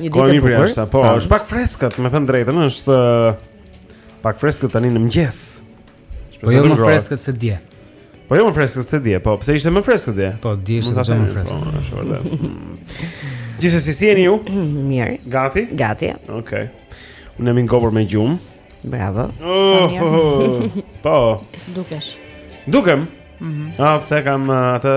Një ditë e bukur. Është po, është pak freskët, me thënë të drejtën, është pak freskët tani në mëngjes. Po jo më freskët se dje. Po jo më freskët se dje, po pse ishte më freskët dje? Po dje ishte më po, freskët. Është vërtet. Gjithsesi si jeni ju? Mirë. Gati? Gati. Okej. Unë jam i ngopur me gjumë. Bravo. Oh, oh, oh. Po. Dukesh. Dukem. Mhm. Ah, pse kam uh, atë?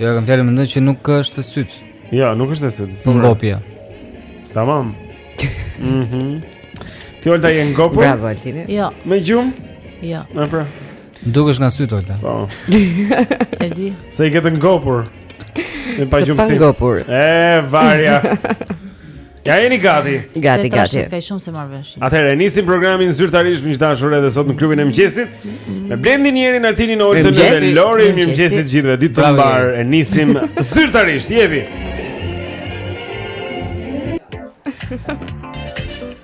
Jo, e kam fjalën mendoj që nuk është e syt. Jo, nuk është e syt. Po ngopja. Tamam. Mhm. Ti Olta je ngopur? Bravo Altini. Jo. Me gjumë? Jo. Na pra. Dukesh nga sytë Olta. Po. E di. Se i ke të ngopur. Me pagjumësi. Të pa ngopur. E varja. Ja jeni gati. Gati, gati. Ka shumë s'e marr vesh. Atëherë e nisim programin zyrtarisht miq të dashur edhe sot në klubin e mëngjesit. Me Blendin, Jerin, Altinin, Oltën dhe Lorin, mirëmëngjesi të gjithëve. Ditë të mbarë e nisim zyrtarisht. Jepi.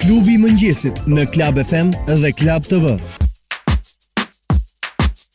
Klubi i mëngjesit në Club FM dhe Club TV.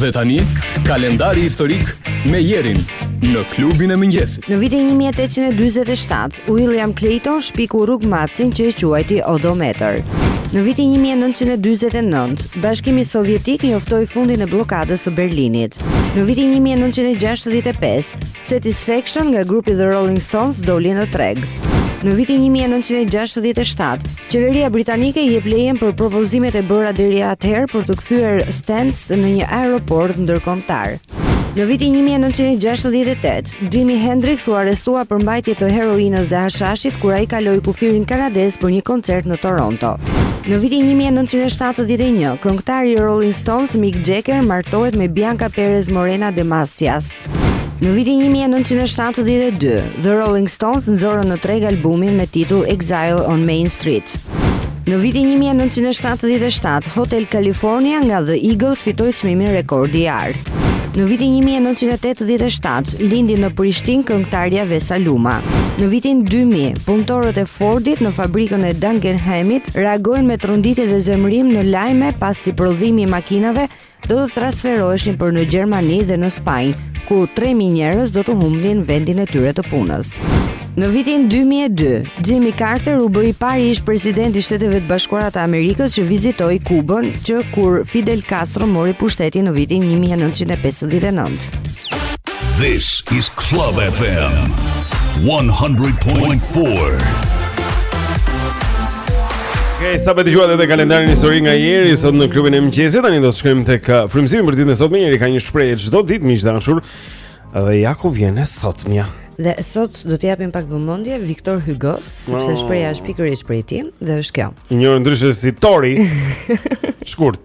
Dhe tani, kalendari historik me Jerin në klubin e mëngjesit. Në vitin 1847, William Clayton shpiku rrugëmatësin që e quajti odometer. Në vitin 1949, Bashkimi Sovjetik njoftoi fundin e bllokadës së Berlinit. Në vitin 1965, Satisfaction nga grupi The Rolling Stones doli në treg. Në vitin 1967, Qeveria britanike jep lejen për propozimet e bëra deri atëherë për të kthyer Stansted në një aeroport ndërkombëtar. Në vitin 1968, Jimi Hendrix u arrestua për mbajtje të heroinës dhe hashashit kur ai kaloi kufirin kanadez për një koncert në Toronto. Në vitin 1971, këngëtari i Rolling Stones Mick Jagger martohet me Bianca Perez Morena de Macias. Në vitin 1972, The Rolling Stones nxorën në treg albumin me titull Exile on Main Street. Në vitin 1977, Hotel California nga The Eagles fitoi çmimin Rekordi i Artë. Në vitin 1987, lindi në Prishtinë këngëtarja Vesa Luma. Në vitin 2000, punëtorët e Fordit në fabrikën e Dagenhamit reagojnë me tronditje dhe zemërim në lajme pasi prodhimi i makinave do të transferoheshin për në Gjermani dhe në Spanjë, ku 3000 njerëz do të humbnin vendin e tyre të punës. Në vitin 2002, Jimmy Carter u bë i pari ish-president i Shteteve të Bashkuara të Amerikës që vizitoi Kubën, që kur Fidel Castro mori pushtetin në vitin 1959. This is Club FM 100.4. Okej, sapo dëgjuat edhe kalendarin histori nga Jeri sot në klubin e mëngjesit, tani do të shkojmë tek uh, frymëzimi për ditën e sotme. Jeri ka një shprehje çdo ditë miq të dashur. Dhe ja ku vjen e sotmja. Dhe sot do të japim pak vëmendje Viktor Hygos, sepse oh. shprehja është pikërisht prej tij dhe është kjo. Një ndryshe si Tori. Shkurt.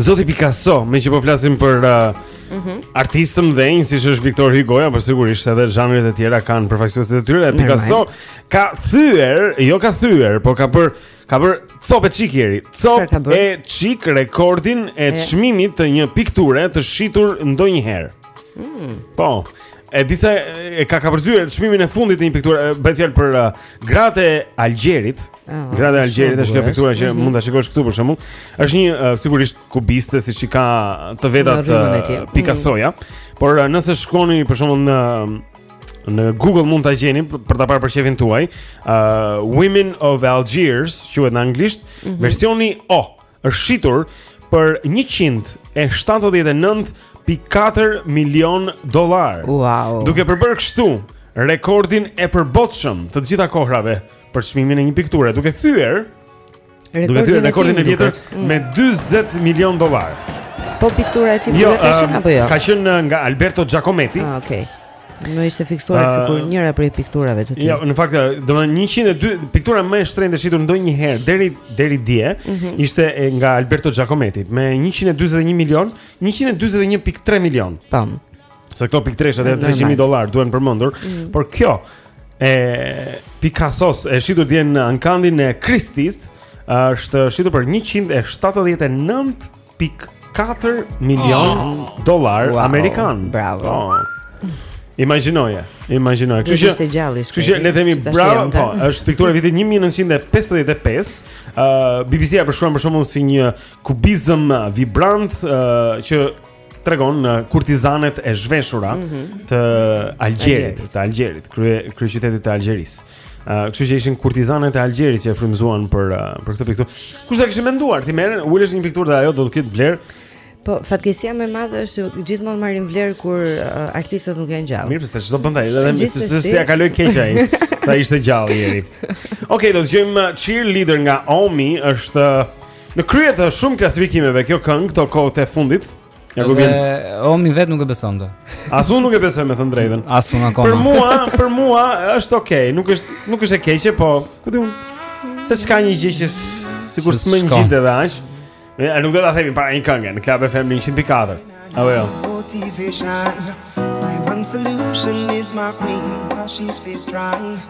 Zoti Picasso, meqë po flasim për uh, mm -hmm. artistë të mëdhenj siç është Viktor Hygoja, por sigurisht edhe zhanret e tjera kanë përfaqësuesit e tyre, Picasso ka thyer, jo ka thyer, por ka bërë, ka bërë copë e çikë Jeri, copë e çikë rekordin e, e çmimit të një pikture të shitur ndonjëherë. Mm. Po, E disa e ka kapërcyer çmimin e fundit të një pikture, bëhet fjalë për uh, gratë e Algjerit. Oh, gratë e Algjerit është kjo piktura që mm -hmm. mund ta shikosh këtu për shembull. Është një uh, sigurisht kubiste siç i ka të vetat uh, Picasso-ja, mm -hmm. por uh, nëse shkoni për shembull në në Google mund ta gjeni për ta parë për qejfin tuaj, uh, Women of Algiers, quhet në anglisht, mm -hmm. versioni O. është shitur për 179.4 milion dollar. Wow. Duke përbërë kështu rekordin e përbotshëm të të gjitha kohrave për çmimin e një pikture, duke thyer rekordin, duke thyer rekordin e vjetër mm. me 40 milion dollar. Po piktura e tij ka qenë apo jo? Ka qenë nga Alberto Giacometti. Ah, okay. Më ishte fiksuar uh, sikur njëra prej pikturave të tij. Jo, në fakt, domethënë 102 piktura më e shtrenjtë e shitur ndonjëherë deri deri dje mm -hmm. ishte nga Alberto Giacometti me 141 milion, 141.3 milion. Po. Se këto pikë treshat e 300.000 dollar duhen përmendur, mm -hmm. por kjo e Picassos e shitur dje në ankandin e Christie's është shitur për 179 pikë 4 milion oh. dollar wow. amerikan. Bravo. Oh. Imagjinoje, imagjinoje. Kështu që ishte gjallë. Kështu që le të themi bravo, po, është pikturë e vitit 1955. Ë uh, BBC-ja e përshkruan për shembull si një kubizëm vibrant uh, që tregon uh, kurtizanet e zhveshura mm -hmm. të Algjerit, të Algjerit, krye kryeqytetit të Algjerisë. Uh, kështu që ishin kurtizanet e Algjerit që e frymëzuan për uh, për këtë pikturë. Kush do ta kishte menduar ti merren, ulesh një pikturë dhe ajo do të ketë vlerë. Po, fatkeqësia më e madhe është që gjithmonë marrin vlerë kur uh, artistët nuk janë gjallë. Mirë, pse s'do bënte ai, edhe nëse si, s'ia kaloi keq ai. Sa ishte gjallë Jeri. Okej, okay, do të dëgjojmë uh, Cheerleader nga Omi, është uh, në krye të shumë klasifikimeve kjo këngë këto kohët e fundit, Ja ku vjen. O mi vet nuk e beson dot. As unë nuk e besoj me thënë drejtën. As unë akoma. Për mua, për mua është okay, nuk është nuk është e keqe, po ku diun se çka një gjë që sikur s'më ngjit edhe aq. Ne nuk do ta themi para një këngë në Club FM 100.4. Apo jo. Motivation. My one solution is my queen, cause she stays strong.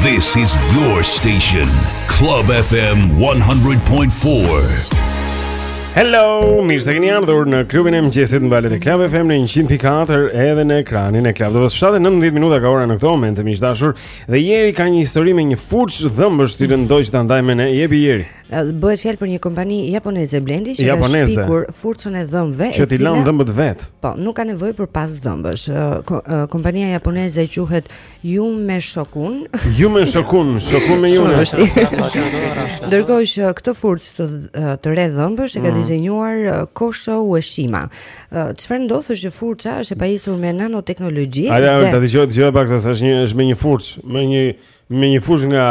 This is your station, Club FM 100.4. Hello, mirë se keni ardhur në klubin e mëngjesit në valët e Club FM në 100.4 edhe në ekranin e Club TV-së. 7:19 minuta ka ora në këtë moment, miq të dashur, dhe Jeri ka një histori me një furçë dhëmbësh të cilën do që ta ndaj me ne, jepi Jeri. Bëhet fjalë për një kompani japoneze Blendi që ka shpikur furçën e dhëmbëve që t'i lan dhëmbët vet. Po, nuk ka nevojë për pastë dhëmbësh. Kompania japoneze quhet Yume Shokun. Yume Shokun, Shokun me Yume. Ndërkohë që këtë furçë të, të re dhëmbësh e ka mm. dizenjuar Kosho Ueshima. Çfarë ndodh është që furça është e pajisur me nanoteknologji. Ajo do ta dëgjoj dëgjoj pak se është një është me një furçë, me një Me një furçë nga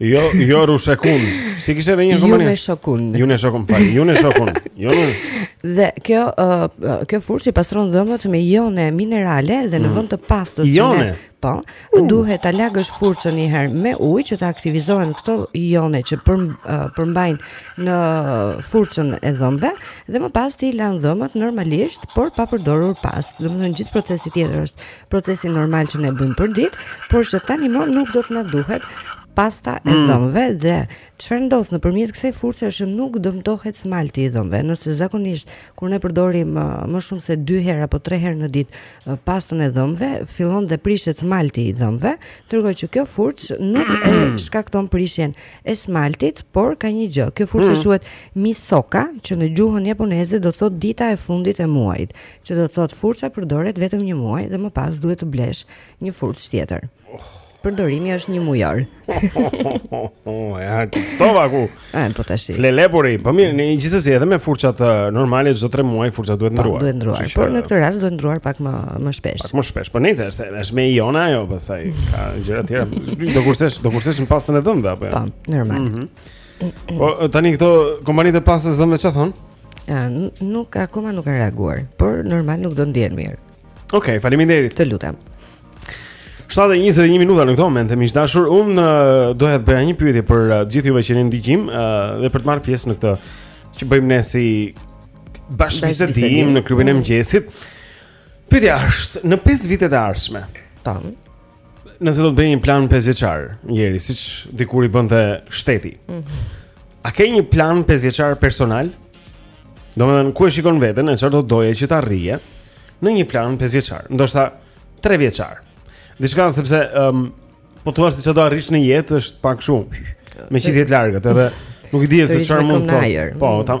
jo jo Yume Shokun. Si e kishte emrin kompania? Yume Shokun. Yume Shokun, po, Yume Shokun. Jo. Dhe kjo uh, kjo furçë i pastron dhëmbët me jone minerale dhe në mm. vend të pastës që ne po, uh. duhet ta lagësh furçën një herë me ujë që të aktivizohen këto jone që për, uh, përmbahen në furçën e dhëmbëve dhe më pas ti lan dhëmbët normalisht, por pa përdorur pastë. Domethënë gjithë procesi tjetër është procesi normal që ne bëjmë për ditë, por që tani më nuk do të na duhet pasta e mm. dhëmbëve dhe çfarë ndodh nëpërmjet kësaj furçe është nuk dëmtohet smalti i dhëmbëve. Nëse zakonisht kur ne përdorim më shumë se 2 herë apo 3 herë në ditë pastën e dhëmbëve, fillon të prishet smalti i dhëmbëve, ndërkohë që kjo furçë nuk e shkakton prishjen e smaltit, por ka një gjë. Kjo furçë mm. quhet misoka, që në gjuhën japoneze do thotë dita e fundit e muajit. Që do të thotë furça përdoret vetëm një muaj dhe më pas duhet të blesh një furçë tjetër. Oh përdorimi është një mujor. Ja, po vaku. Ai po tash. Flelepuri, po mirë, në gjithsesi edhe me furçat normale çdo 3 muaj furça duhet po, ndruar. Duhet ndruar, por në këtë rast duhet ndruar pak më më shpesh. Pak më shpesh, po nejse, është është me jone ajo, pastaj ka gjëra të tjera. Do kursesh, do kursesh në pastën e dhëmbëve apo jo? Po, normal. Mhm. Po tani këto kompanitë e pastës dhëmbëve çfarë thon? Ja, nuk akoma nuk kanë reaguar, por normal nuk do ndihen mirë. Okej, okay, faleminderit. Të lutem. 7:21 minuta në këtë moment, miq të dashur, un uh, doja të bëja një pyetje për të gjithë juve që jeni në dëgjim uh, dhe për të marrë pjesë në këtë që bëjmë ne si bashkëbisedim në klubin e mm. mëngjesit. Pyetja është, në 5 vitet e ardhshme, tan, Nëse do të bëje një plan 5 vjeçar, njëri siç dikur i bënte shteti. Mm -hmm. A ke një plan 5 vjeçar personal? Domethënë ku e shikon veten, çfarë do doje që të arrije në një plan 5 vjeçar, ndoshta 3 vjeçar. Diçka sepse ëm um, po thua se çfarë do arrish në jetë është pak shumë. Më qet te larg dhe nuk e di se çfarë mund të. Po, ta,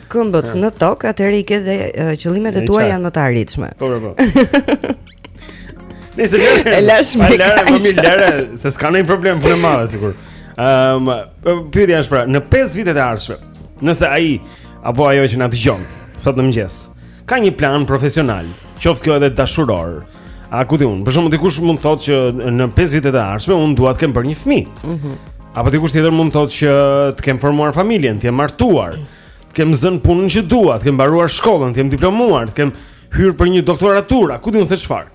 këmbët në tokë, atëherë i ke dhe qëllimet e tua janë më të arritshme. Po, po. po. Nëse, lëre, e lashë me kaq. Po mirë, lëre, se s'ka ndonjë problem punë e madhe sigur. Ehm, um, pyetja është pra, në 5 vitet e ardhshme, nëse ai apo ajo që na dëgjon sot në mëngjes, ka një plan profesional, qoftë kjo edhe dashuror. A ku di unë, për shembull dikush mund të thotë që në 5 vitet e ardhshme unë dua të kem bërë një fëmijë. Mhm. Mm Apo dikush tjetër mund të thotë që të kem formuar familjen, të jem martuar, të kem zënë punën që dua, të kem mbaruar shkollën, të jem diplomuar, të kem hyrë për një doktoraturë, ku di unë se çfarë.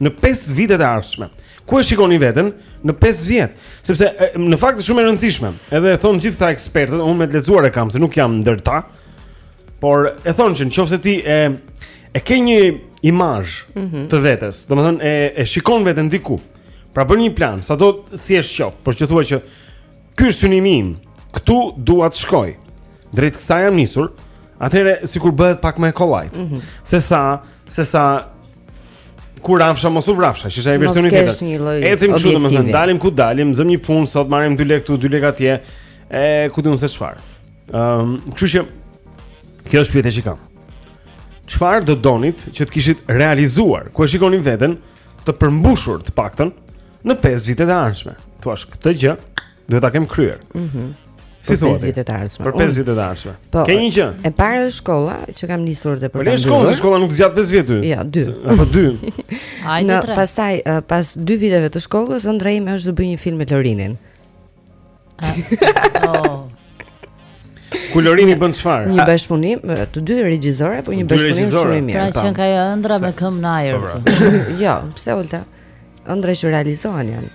Në 5 vitet e ardhshme, ku e shikoni veten në 5 vjet? Sepse në fakt është shumë e rëndësishme. Edhe e thonë gjithë këta ekspertët, unë me të lexuar e kam se nuk jam ndër ta. Ëh, Por e thonë që nëse ti e e ke një imazh mm -hmm. të vetes, domethënë e e shikon veten diku. Pra bën një plan, sado i thjeshtë qoftë, por që thua që ky është synimi im, këtu dua të shkoj. Drejt kësaj jam nisur. Atëherë sikur bëhet pak më kollajt. Mm -hmm. Se sa, se sa ku rafsha mos u vrafsha, që është ai versioni tjetër. Ecim kështu domethënë, dalim ku dalim, zëmë një punë sot, marrim 2 lekë këtu, 2 lekë atje. E ku di unë se çfarë. Ehm, um, kështu që kjo është pyetja që kam. Çfarë do donit që të kishit realizuar? Ku e shikoni veten të përmbushur të paktën në 5 vitet e ardhshme? Thua, këtë gjë duhet ta kem kryer. Mhm. Mm si thua? Për 5 vitet e ardhshme. Për 5 vitet e ardhshme. Po, Ke një gjë? E para është shkolla që kam nisur dhe për të. Po, një shkolla, shkolla nuk zgjat 5 vjet ty. Jo, 2. Apo 2. Hajde 3. Pastaj pas 2 viteve të shkollës, ëndrra ime është të bëj një film me Lorinin. Oh. Ku Lorini bën çfarë? Një bashkëpunim të dy regjisorëve, po një bashkëpunim shumë i mirë. Pra po. që ka ajo ëndrra me këmbë në ajër. Po, pra. Jo, pse ulta? Ëndrra që realizohen janë.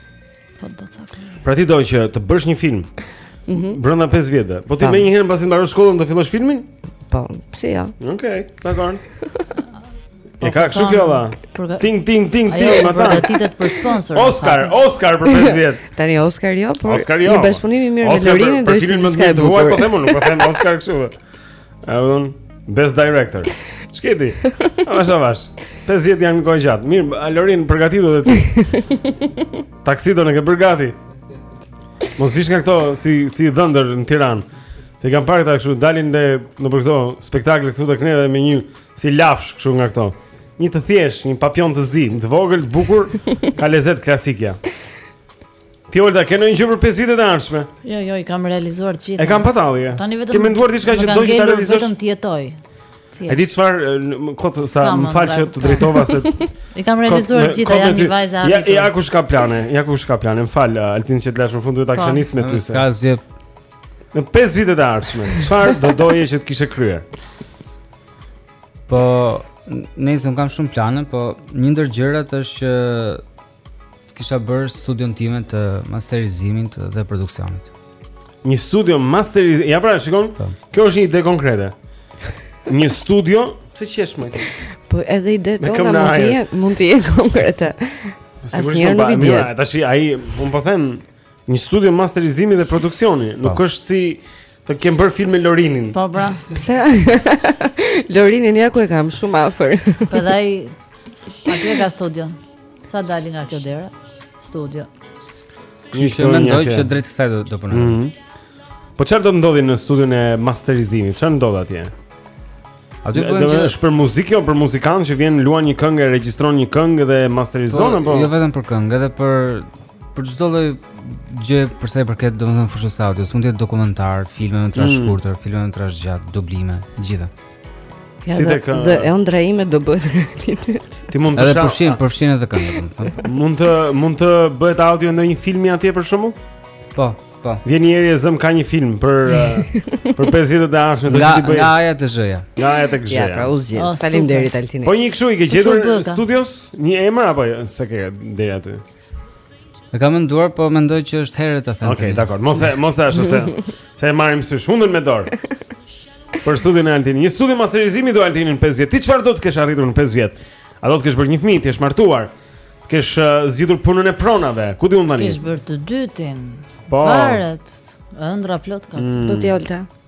Po do të thotë. Pra ti do që të bësh një film. Mhm. Brenda 5 vjetëve. Po ti menjëherë pasi mbaron shkollën do fillosh filmin? Po, pse jo? Okej, dakord. E ka kështu kjo va. Ting ting ting ting ma ta. Përgatitet për sponsor. Oscar, Oscar për 5 vjet. Tani Oscar jo, por Oscar jo. Një bashkëpunim i mirë me Lorinin do të ishte diçka e bukur. Po po, them unë, nuk po them Oscar kështu. A von best director. Ç'ke ti? Avash avash. 5 vjet janë kohë e gjatë. Mirë, Lorin përgatitu edhe ti. Taksidon e ke bërë gati. Mos vish nga këto si si dhëndër në Tiranë. Se kam parë këta kështu dalin dhe nëpër këto spektakle këtu tek neve me një Si lafsh kështu nga këto. Një të thjesht, një papion të zi, të vogël, të bukur, ka lezet klasikja. Ti Olta, ke ndonjë gjë për 5 vitet e ardhshme? Jo, jo, i kam realizuar të gjitha. E kam patalli. Tani vetëm Ti menduar diçka që do të realizosh? Vetëm të jetoj. E di çfarë kot sa më fal që t'u drejtova se i kam realizuar të gjitha jam një vajzë aty. Ja, ja kush ka plane, ja kush ka plane. Më fal, Altin që të lash në fund duhet ta po. kisha nis me ty se. S'ka gjë. Në 5 vitet e ardhshme, çfarë do doje që të kishe kryer? Po, nëse un kam shumë plane, po një ndër gjërat është që të kisha bërë studion time të masterizimit dhe produksionit. Një studio masteriz, ja pra, shikon. Po. Kjo është një ide konkrete. Një studio, pse qesh më? Po edhe idetë tona mund të jetë, mund të jetë konkrete. Po, Asnjëherë nuk i dihet. Tash ai, un po them, një studio masterizimi dhe produksioni, nuk po. është si Të kem bërë film me Lorinin. Po pra. Pse? Lorinin ja ku e kam shumë afër. Po dai aty ka studio. Sa dal nga kjo dera? Studio. Unë shumë mendoj që drejt kësaj do të punoj. Mhm. Po çfarë do të ndodhi në studion e masterizimit? Çfarë ndodh atje? Atë po që është për muzikë apo jo për muzikant që vjen luan një këngë, regjistron një këngë dhe masterizon po, apo? Jo vetëm për këngë, edhe për Për çdo lloj gjë për sa i përket domethënë fushës së audios, mund të jetë dokumentar, filma metrazh mm. shkurtër, filma metrazh gjatë, dublime, gjitha. Ja, si dhe, ka... dhe ëndrra ime do bëhet realitet Ti mund të shamë Edhe përfshin edhe këngë Mund të, mund të bëhet audio e një filmi atje për shembull? Po, po Vjen njeri e zëmë ka një film për, uh, për 5 vitet e ardhshme do nga, bëj... nga aja të zhëja Nga aja të gzhëja Ja, pra u zgjidh, oh, faleminderit Altinit Po një kështu i ke gjetur studios një emër apo jo? s'e ke deri aty E kam menduar, po mendoj që është herët ta them. Okej, okay, dakor. Mos e mos e ashtu se se e marrim sysh hundën me dorë. Për studion e Altinit, një studio masterizimi do Altini në 5 vjet. Ti çfarë do të kesh arritur në 5 vjet? A do të kesh bërë një fëmijë, të jesh martuar? Të kesh uh, zgjidhur punën e pronave? Ku di unë tani? Kesh bërë të dytin. Po. Varet. Ëndrra plot ka. Mm. Po ti Olta.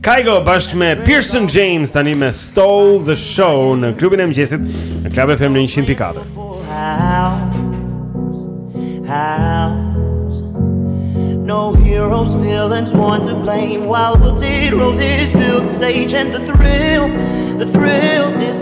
Kygo bashkë me Parson James tani me Stole the Show në klubin e mëngjesit në Club FM në 100.4 No heroes, villains, one to blame While wilted roses fill the stage And the thrill, the thrill is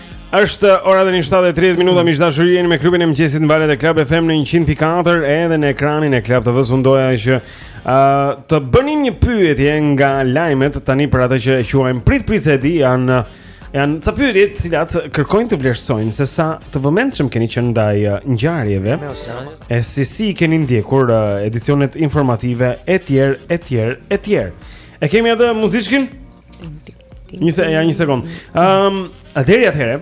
Është ora tani 7:30 minuta miq të dashur jeni me klubin e mëngjesit në valët e Club FM në 100.4 edhe në ekranin e Club TV-së unë doja që ë uh, të bënim një pyetje nga lajmet tani për atë që e quajmë prit prit se e di janë janë ca pyetje të cilat kërkojnë të vlerësojnë se sa të vëmendshëm keni qenë ndaj uh, ngjarjeve e si si keni ndjekur uh, edicionet informative etj etj etj e kemi atë muzikën Një se, ja një sekond. Ehm, um, atëri atëherë.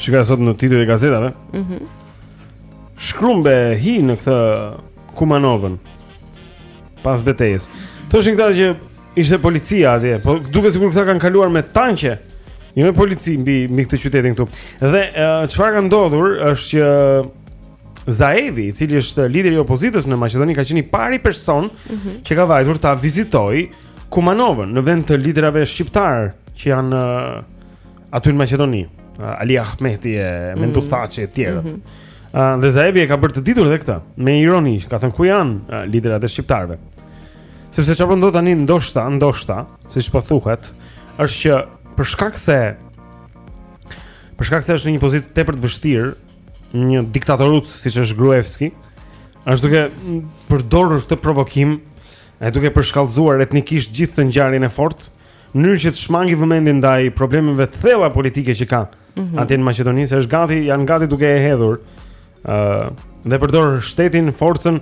Shikoj sot në titujt e gazetave. Mhm. Mm Shkrumb e hi në këtë Kumanovën. Pas betejës. Thoshin këta që ishte policia atje, po duket sikur këta kanë kaluar me tanqe. Jo me polici mbi mbi këtë qytetin këtu. Dhe çfarë uh, ka ndodhur është që Zaevi, i cili është lideri i opozitës në Maqedoni, ka qenë i pari person mm -hmm. që ka vajtur ta vizitojë Kumanovën në vend të liderave shqiptarë që janë uh, aty në Maqedoni, uh, Ali Ahmeti e mhm. Menduh mm -hmm. Thaçi e tjerët. Mm -hmm. uh, dhe Zaevi e ka bërë të ditur edhe këtë, me ironi, ka thënë ku janë uh, liderat e shqiptarëve. Sepse çfarë po ndodh tani ndoshta, ndoshta, siç po thuhet, është që për shkak se për shkak se është në një pozitë tepër të vështirë një diktatoruc siç është Gruevski, është duke përdorur këtë provokim e duke përshkallëzuar etnikisht gjithë të ngjarjen e fortë, në mënyrë që të shmangë vëmendjen ndaj problemeve të thella politike që ka mm -hmm. atje në Maqedoni, se është gati, janë gati duke e hedhur ë uh, dhe përdor shtetin, forcën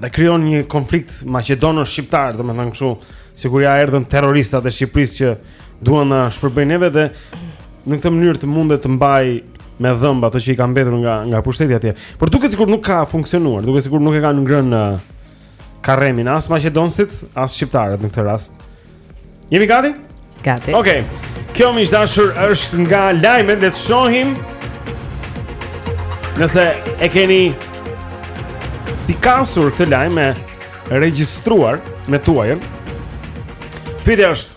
dhe krijon një konflikt maqedono-shqiptar, domethënë kështu, sikur ja erdhën terroristat e Shqipërisë që duan na shpërbëjnë neve dhe në këtë mënyrë të mundet të mbajë me dhëmbë ato që i kanë mbetur nga nga pushteti atje. Por duket sikur nuk ka funksionuar, duket sikur nuk e kanë ngrënë uh, karremin as maqedonasit, as shqiptarët në këtë rast. Jemi gati? Gati. Okej. Okay. Kjo miq të dashur është nga lajmet, le të shohim. Nëse e keni pikasur këtë lajm e regjistruar me tuajën. Pyetja është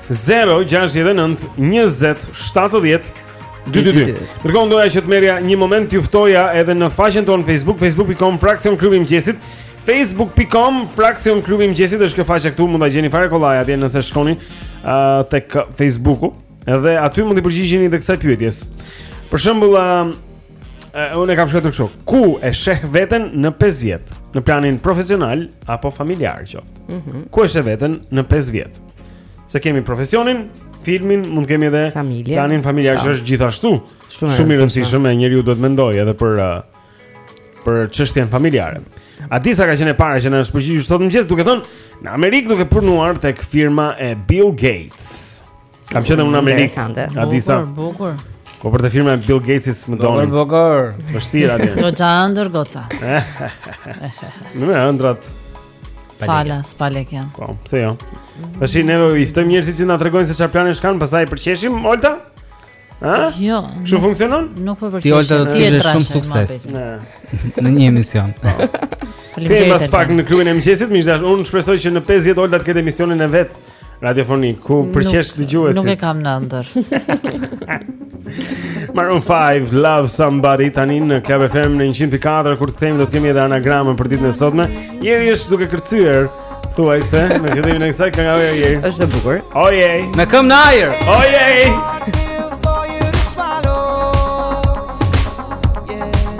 069 20 70 222. Dërgo. Doja që të merja një moment t'ju ftoja edhe në faqen tonë Facebook, facebook.com fraksion klubi i mëngjesit. Facebook.com fraksion klubi i mëngjesit është kjo faqe këtu, mund ta gjeni fare kollaj atje nëse shkoni uh, tek Facebooku. Edhe aty mund të përgjigjeni edhe kësaj pyetjes. Për shembull, uh, unë kam shkruar kështu, ku e sheh veten në 5 vjet, në planin profesional apo familjar qoftë. Mm -hmm. Ku e sheh veten në 5 vjet? Se kemi profesionin, filmin, mund të kemi edhe planin familjar që është gjithashtu shumë i rëndësishëm e njeriu duhet mendojë edhe për uh, për çështjen familjare. Adisa ka qenë e para që na është përgjigjur sot mëngjes duke thënë në Amerikë duke punuar tek firma e Bill Gates. Kam qenë në Amerikë. Adisa. Bukur. Po pra te firma e Bill Gates më doni. Bukur, bukur. Vështirë atje. Jo, ka ëndërr goca. Në ëndrrat. Falas pale kjo. Po, pse jo? Tash ne i ftojmë njerëzit që na tregojnë se çfarë planesh kanë, pastaj i përqeshim Olta? Ë? Jo. Kshu funksionon? Nuk po përqesh. Ti Olta do të kesh shumë sukses. Në në një emision. Po. Faleminderit. Kemi pas pak në klubin e mëngjesit, miq të dashur. Unë shpresoj që në 5 vjet Olta të ketë emisionin e vet. Radiofoni, ku përqesh dëgjuesit Nuk e kam në ëndërr Maroon 5, Love Somebody Tani në Club FM në 104 Kur të kthehemi do të kemi edhe anagramën për ditën e sotme Jeri është duke kërcyer Thuaj se, në që dhejmë në kësaj, kënga ojë jeri është dhe bukur Ojej Me këmbë në ajër Ojej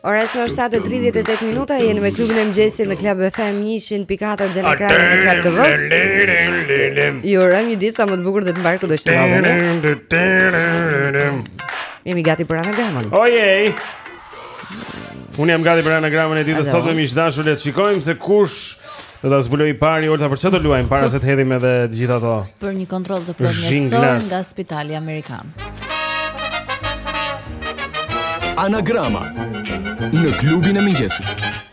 Ora është 7:38 minuta, jeni me klubin e mëngjesit në Club FM 100.4 dhe në ekranin e Club TV. Ju uroj një ditë sa më të bukur dhe të mbarë kudo të Jemi gati për anagramën. Ojej. Unë jam gati për anagramën e ditës sotme miq të dashur, le të shikojmë se kush do ta zbulojë i pari Olta për çfarë do luajmë para se të hedhim edhe të gjitha ato. Për një kontroll të plotë mjekësor nga Spitali Amerikan. Anagrama në klubin e mëngjesit.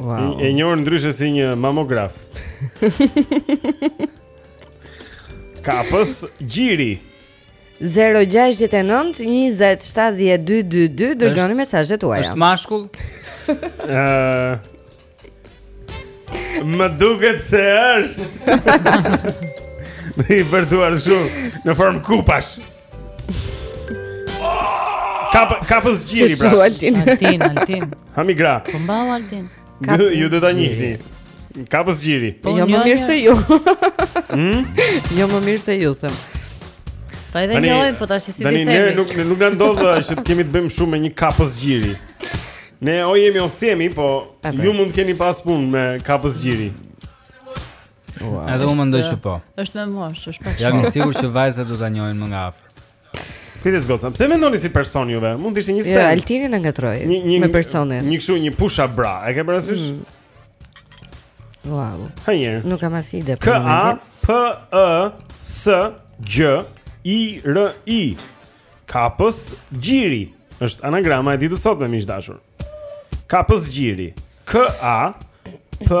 Wow. E njohur ndryshe si një mamograf. Kapës gjiri. 0-6-9-27-12-22 Dërgjoni mesazhet tuaja është mashkull? Më duket se është Dhe i përdorur shumë Në formë kupash Kap kapës gjiri pra. Altin, Altin, Altin. Hami gra. Po mbau Altin. Ju ju do ta njihni. Kapës gjiri. Po jo më mirë se ju. Hm? Jo më mirë se ju them. Po edhe njohim, po tash si t'i themi. Dani ne nuk nuk na ndodh që të kemi të bëjmë shumë me një kapës gjiri. Ne o jemi o s'jemi, po ju mund të keni pas punë me kapës gjiri. Wow. Edhe unë mendoj që po. Është me moshë, është pak. Jam i sigurt që vajzat do ta njohin më nga afër. Kujdes goca, pse mendoni si person juve? Mund të ishte një skenë. Jo, Altini na ngatroi me personin. Një kështu një push-up bra, e ke parasysh? Mm. Wow. Hajër. Nuk kam as ide. K A P E S G I R I. Kapës gjiri. Është anagrama e ditës sotme miq të dashur. Kapës gjiri. K A P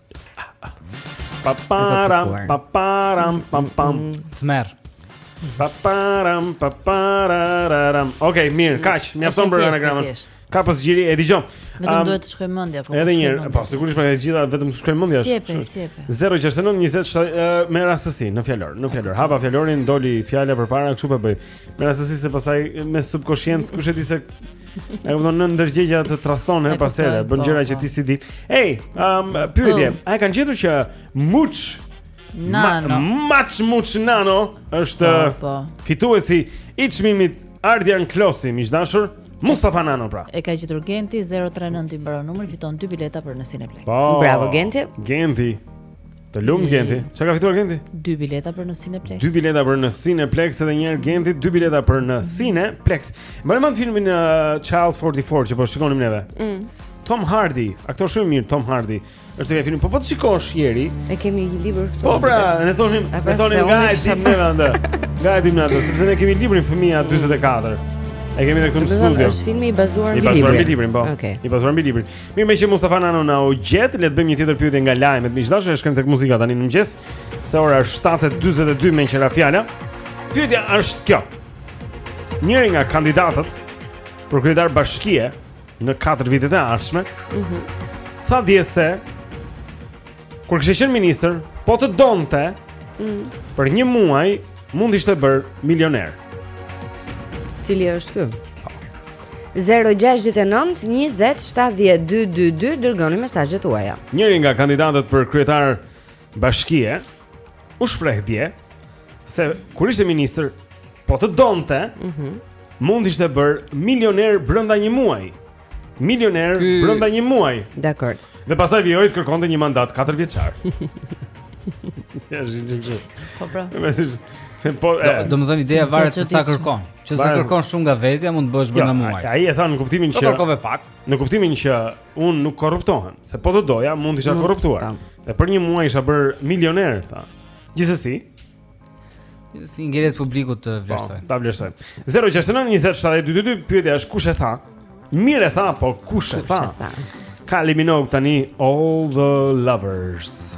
Pa param pa param pam pam. Tmer. Pa param pa pararam. Okej, mirë, kaq. Mjafton për anagramën. Kapës gjiri, e dëgjoj. Vetëm duhet të shkojë mendja, po. Edhe një herë, po sigurisht me të gjitha vetëm të shkojë mendja. Sjepe, sjepe. 069 20 me rastësi në fjalor, në fjalor. Hapa fjalorin, doli fjala përpara, kështu po bëj. Me rastësi se pastaj me subkoshiencë kush e di se e kupton në ndërgjegja të tradhton pas here, bën po, gjëra që po. ti s'i di. Ej, um, pyetje, oh. a e kanë gjetur që Muç Nano. Maç Muç Nano është po, fituesi i çmimit Ardian Klosi, miq të dashur. Mustafa Nano pra. E ka gjetur Genti 039 i mbaron numri fiton dy bileta për në Cineplex. Bravo Genti. Genti. Të lumtë Genti. Çka ka fituar Genti? Dy bileta për në Cineplex. Dy bileta për në Cineplex edhe një herë Genti, dy bileta për në Cineplex. Mbaj mend filmin uh, Child 44 që po shikonim neve. Mm. Tom Hardy, aktor shumë i mirë Tom Hardy. Është një film, po po të shikosh Ieri. E kemi një libër këtu. Po pra, ne thonim, ne pra, thonim nga e dim neve atë. Nga e dim atë, sepse ne kemi librin Fëmija 44. E kemi edhe këtu në studio. Është filmi i bazuar mbi librin. I bazuar mbi librin, po. I bazuar mbi librin. Mirë meqë Mustafa Nano na u gjet, le të bëjmë një tjetër pyetje nga lajmet. Miq të dashur, e shkojmë tek muzika tani në mëngjes, se ora është 7:42 meqë ra fjala. Pyetja është kjo. Njëri nga kandidatët për kryetar bashkie në 4 vitet e ardhshme, mm -hmm. tha dje se Kur kishte qenë ministër, po të donte, mm. për një muaj mund të ishte bërë milioner. Cili është ky? 0-6-9-20-70-2-2-2 Dërgoni mesazhet tuaja Njëri nga kandidatët për kryetar bashkie U shpreh dje Se kur ishte ministër Po të donte mm -hmm. Mund të ishte bërë milioner brenda një muaj milioner Ky... brenda një muaj. Dakord. Dhe pastaj vijoi të kërkonte një mandat 4 vjeçar. Ja, jeni ju. Po pra. Po, e, domethënë ideja varet se sa kërkon. Nëse kërkon shumë nga vetja mund të bëhesh jo, brenda muaj. Ai e thotë në kuptimin që kërkove pak. Në kuptimin që unë nuk korruptohem, se po të doja mund të isha korruptuar. Dhe për një muaj isha bërë milioner, tha. Gjithsesi, I ngelet publikut të po, vlerësojë. Ta vlerësojë. 069 20 70 222 pyetja është kush e tha? Mirë e tha, po kush e tha? Kylie Minogue tani All the Lovers.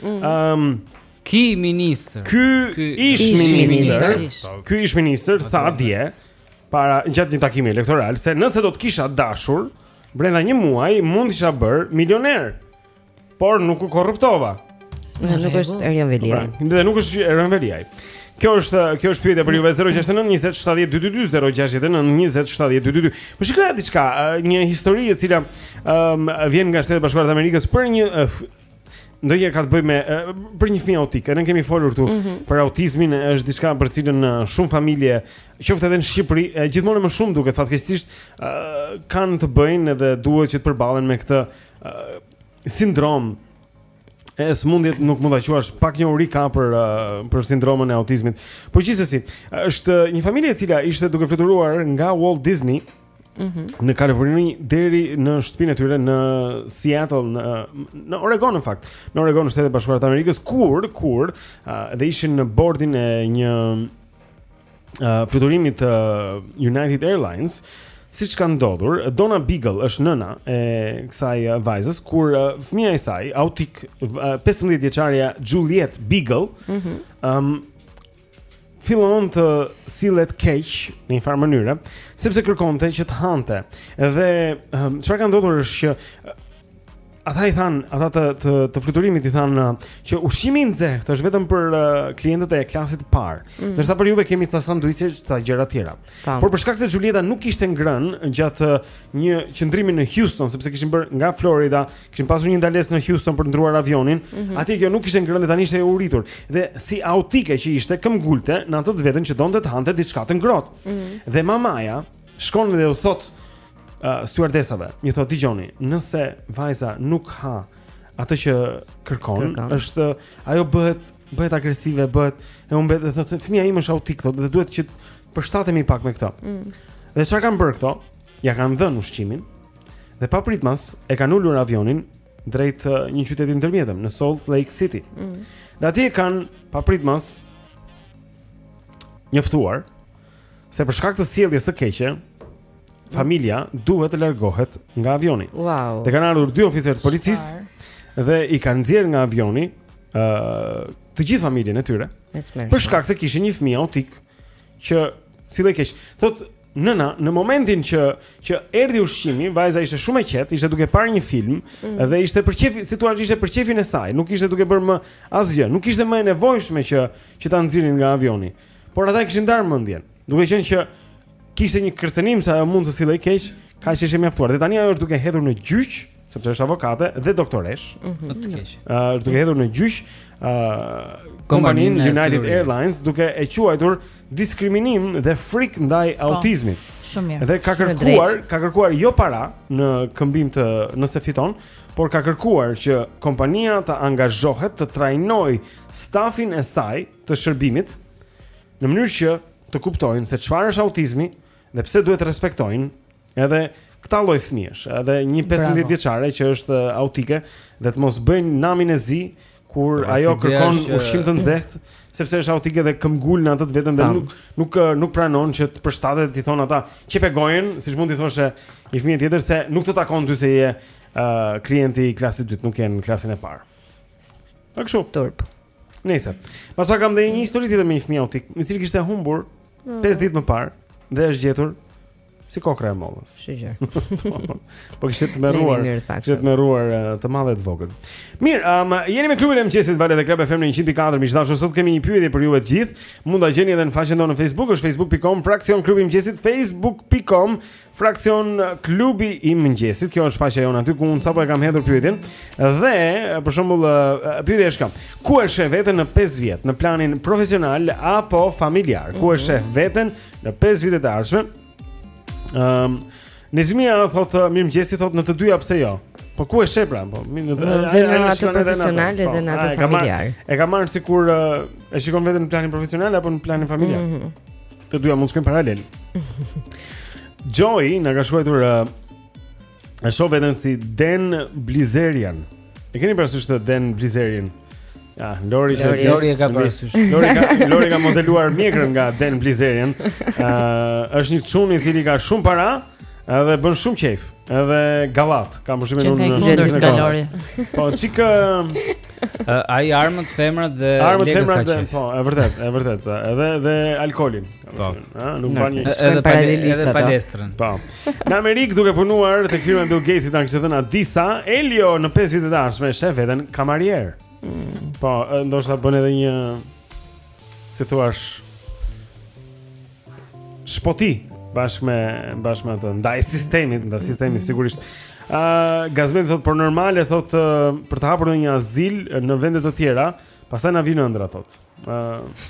Mm. Ëm um, Ky ministër. Ky ish ministër. Ky ish ministër tha dje para gjatë një takimi elektoral se nëse do të kisha dashur brenda një muaj mund të isha bërë milioner. Por nuk u korruptova. Në nuk është Erjon Veliaj. Pra, dhe nuk është Erjon Veliaj. Kjo është kjo është pyetja për juve 069 20 70 222 069 20 70 222. Po shikoja diçka, një histori e cila ëm um, vjen nga Shtetet e Bashkuara të Amerikës për një ndonjëherë ka të bëjë me për një fëmijë autik. Ne kemi folur këtu mm -hmm. për autizmin, është diçka për cilën shumë familje, qoftë edhe në Shqipëri, e, gjithmonë më shumë duket fatkeqësisht kanë të bëjnë edhe duhet që të përballen me këtë sindrom e smundje nuk mund ta quash pak njohuri ka për për sindromën e autizmit. Por gjithsesi, është një familje e cila ishte duke fluturuar nga Walt Disney Mhm. Mm në Kaliforni deri në shtëpinë e tyre në Seattle në në Oregon në fakt. Në Oregon në Shtetet e Bashkuara të Amerikës kur kur uh, dhe ishin në bordin e një uh, fluturimi të United Airlines, siç ka ndodhur, Donna Beegle është nëna e kësaj uh, vajzës kur uh, fëmija e saj, autik, uh, 15 vjeçarja Juliette Beegle, mhm. Mm um, fillon të sillet keq në një farë mënyre, sepse kërkonte që të hante. Dhe ehm, çfarë ka ndodhur është që eh, ata i thanë, ata të të, të fluturimit i thanë eh, që ushqimi i nxehtë është vetëm për eh, klientët e klasit të parë. Mm. Ndërsa për juve kemi ca sanduiçe, ca gjëra të tjera. Tam. Por për shkak se Julieta nuk kishte ngrënë gjatë uh, një qëndrimi në Houston, sepse kishin bërë nga Florida, kishin pasur një ndalesë në Houston për të ndruar avionin, mm -hmm. atje kjo nuk kishte ngrënë dhe tani ishte e uritur. Dhe si autike që ishte, këmbgulte në atë të vetën që donte të hante diçka të ngrohtë. Mm -hmm. Dhe mamaja shkon dhe u thotë uh, stewardesave, u thotë dëgjoni, nëse vajza nuk ha atë që kërkon, kërkon. është ajo bëhet bëhet agresive, bëhet e humbet dhe thotë se fëmija im është autik thotë dhe duhet që të përshtatemi pak me këtë. Mm. Dhe çfarë kanë bërë këto? Ia kanë dhënë ushqimin. Dhe papritmas e kanë ulur avionin drejt uh, një qyteti të ndërmjetëm në Salt Lake City. Mm. Dhe atje kanë papritmas njoftuar Se për shkak të sjelljes së keqe, familja duhet të largohet nga avioni. Wow. Dhe kanë ardhur dy oficerë të policisë dhe i kanë nxjerrë nga avioni ë uh, të gjithë familjen e tyre. Për shkak se kishin një fëmijë autik që sillej keq. Thotë nëna në momentin që që erdhi ushqimi, vajza ishte shumë e qetë, ishte duke parë një film mm. dhe ishte për qejfin, situata ishte për qejfin e saj, nuk ishte duke bërë më asgjë, nuk ishte më e nevojshme që që ta nxirrin nga avioni. Por ata e kishin ndarë mendjen, duke qenë që kishte një kërcënim se ajo mund të sillej keq, kaq ishte mjaftuar. Dhe tani ajo është duke hedhur në gjyq, sepse është avokate dhe doktoreshë. Ëh, mm -hmm. keq. Është duke hedhur në gjyq ë uh, kompaninë United Airlines duke e quajtur diskriminim dhe frikë ndaj po, autizmit. Shumë mirë. Dhe ka kërkuar, ka kërkuar jo para në këmbim të nëse fiton, por ka kërkuar që kompania të angazhohet të trajnojë stafin e saj të shërbimit në mënyrë që të kuptojnë se çfarë është autizmi dhe pse duhet të respektojnë edhe këta lloj fëmijësh, edhe një 15 vjeçare që është uh, autike dhe të mos bëjnë namin e zi kur pra, ajo kërkon që... ushqim të nxehtë, sepse është autike dhe këmbgul në atë të vetën dhe nuk nuk uh, nuk pranon që të përshtatet t'i thonë ata, qepe gojën, siç mund të thoshe një fëmije tjetër se nuk të takon ty se je uh, klienti i klasit të dytë, nuk je në klasin e parë. Ta kesh turp. Nëse. Pastaj kam dhe një histori tjetër me një fëmijë autik, i cili kishte humbur 5 mm. ditë më parë dhe është gjetur si kokrra e mollës. Shigjë. Po kishte tmerruar, kishte tmerruar të madh të vogël. Mirë, um, jeni me klubin e mëngjesit valët e Club FM 100.4, miq të dashur, sot kemi një pyetje për ju të gjithë. Mund ta gjeni edhe në faqen tonë në Facebook, është facebook.com fraksion klubi i mëngjesit facebook.com Fraksion klubi i mëngjesit. Kjo është faqja jonë aty ku unë sapo e kam hedhur pyetjen. Dhe për shembull, pyetja është kjo. Ku e sheh veten në 5 vjet, në planin profesional apo familjar? Ku e mhm. sheh veten në 5 vitet e ardhshme? Ëm, ehm, um, Nazmia thotë mirëmëngjesi, thotë në të dyja pse jo? Po ku e sheh pra? Po, në të dyja ato profesionale dhe në ato familjar. E ka marrë sikur e shikon veten në planin profesional apo në planin familjar? Mhm. Të dyja mund të shkojnë paralel. Joy na ka shkruar uh, e shoh veten si Dan Bilzerian. E keni parasysh Dan Bilzerian? Ja, Lori që Lori e ka parasysh. Lori ka Lori ka modeluar mjekrën nga Dan Bilzerian. Ëh, uh, është një çun i cili ka shumë para. Edhe bën shumë qejf, edhe gallat. Kam përshtypjen unë në gjendjen e Lorit. Po një çik ai armët femrat dhe armët femrat dhe po, e vërtet, e vërtet, edhe dhe alkoolin. Po, ë, nuk bën një edhe paralelisht edhe palestrën. Po. Në Amerikë duke punuar te firma e Bill Gates-it i kanë thënë dhëna disa Elio në 5 vitet e ardhshme sheh veten kamarier. Mm. Po, ndoshta bën edhe një si thua shpoti bashkë me bashkë me atë ndaj sistemit, ndaj sistemit sigurisht. Ë uh, Gazmend thotë por normale thotë uh, për të hapur një azil në vende të tjera, pastaj na vinë ëndrra thotë. Ë uh,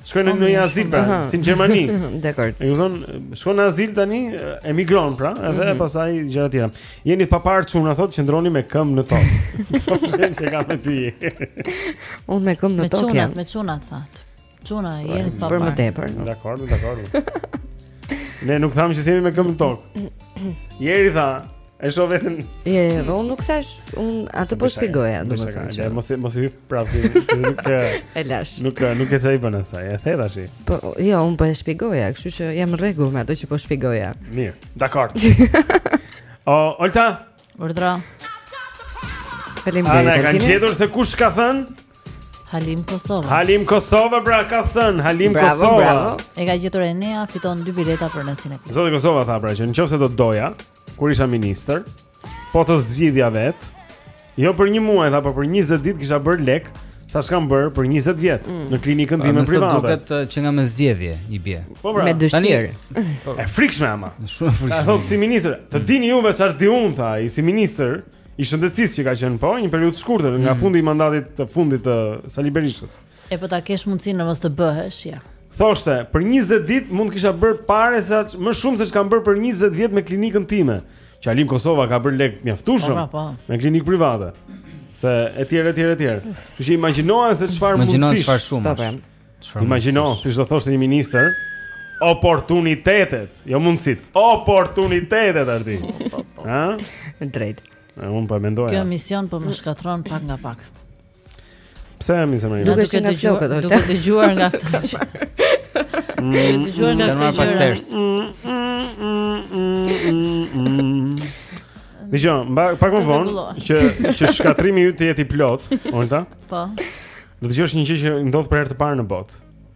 Shkojnë në një azil pra, si në Gjermani. Dakord. E kupton, shkon në azil tani, emigron pra, edhe mm -hmm. pastaj gjëra të tjera. Jeni të paparë çuna thotë qëndroni me këmbë në tokë. Kam thënë se kam ty. Unë me këmbë në tokë. Me çunat, me çunat thotë. Çuna, jeni të paparë. Për më tepër. Dakord, dakord. Ne nuk thamë që jemi me këmbë në tokë. Njëri tha, e shoh veten. Jo, jo, jo, unë nuk thashë, unë atë po shpjegoja, domethënë. Ja, mos mos i prapë, nuk e. E lashë. Nuk nuk e çaj bën asaj, e the tash. Po, jo, unë po e shpjegoja, kështu që jam në rregull me atë që po shpjegoja. Mirë, dakord. O, Olta, Urdhra. Faleminderit. A e ka gjetur se kush ka thën? Halim Kosova. Halim Kosova pra ka thën, Halim bravo, Kosova. Bravo. E ka gjetur Enea, fiton dy bileta për nesër. Zoti Kosova tha pra që nëse do të doja, kur isha ministër, po ta zgjidhja vet. Jo për një muaj tha, po për 20 ditë kisha bër lek, Sa s'kam bërë për 20 vjet mm. në klinikën pra, time private. Sa duket uh, që nga me zgjedhje i bie. Po pra. Me dëshirë. E frikshme ama. Shumë e frikshme. Ka thënë si ministër, ta dini juve çfarë di unë tha, i si ministër i shëndetësisë që ka qenë po, një periudhë të shkurtër nga mm. fundi i mandatit të fundit të Sali Berishës. E po ta kesh mundësinë mos të bëhesh. Ai thoshte, për 20 ditë mund të kisha bërë pare më shumë se ç'kam bërë për 20 vjet me klinikën time. Që Halim Kosova ka bërë lek mjaftueshëm po, po. me klinikë private. Se etj etj etj. Kështu që imagjinoje se çfarë mundësish. Imagjinoje çfarë shumë. Imagjino, siç do thoshte një ministër, oportunitetet, jo mundësit, oportunitetet arti. Ëh? Drejt. Unë po mendoj. Ky emision po më shkatërron pak nga pak. Pse mi zemër? Duke qenë nga flokët, është. Duke dëgjuar nga ato. Duke dëgjuar nga ato gjëra. Dëgjo, pak më vonë që që shkatërrimi yt të jetë i plot, Olta. Po. Do të dëgjosh një gjë që ndodh për herë të parë në botë.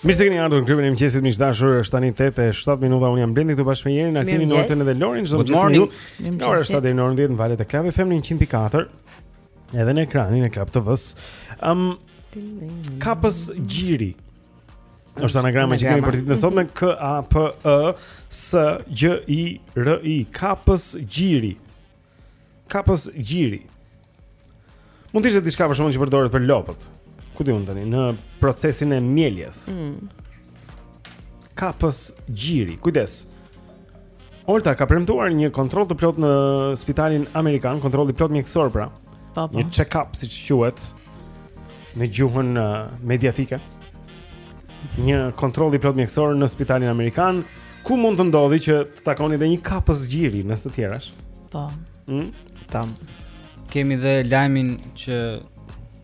Mirë se keni ardhur në klubin e mëngjesit miq të dashur, është tani 8:07 minuta. Unë jam Blendi këtu bashkë me Jerin, Akimin, Oltën edhe Lorin. Çdo të jeni ju. Ora është 7:19 në valët e Club FM 104. Edhe në ekranin e Club TV-s. Um kapës gjiri. Është anagrama që kemi për ditën e sotme mhm. K A P E S J I R I Kapës Gjiri. Kapës Gjiri. Mund të ishte diçka për shembull që përdoret për lopët. Ku di unë tani në procesin e mjeljes. Mm. Kapës Gjiri. Kujdes. Olta ka premtuar një kontroll të plot në spitalin amerikan, kontroll i plot mjekësor pra. Po, po. Një check-up siç quhet në gjuhën uh, mediatike. Një kontroll i plot mjekësor në spitalin amerikan, ku mund të ndodhi që të takoni edhe një kapës gjiri mes të tjerash. Po. Mm? Tam. Kemi dhe lajmin që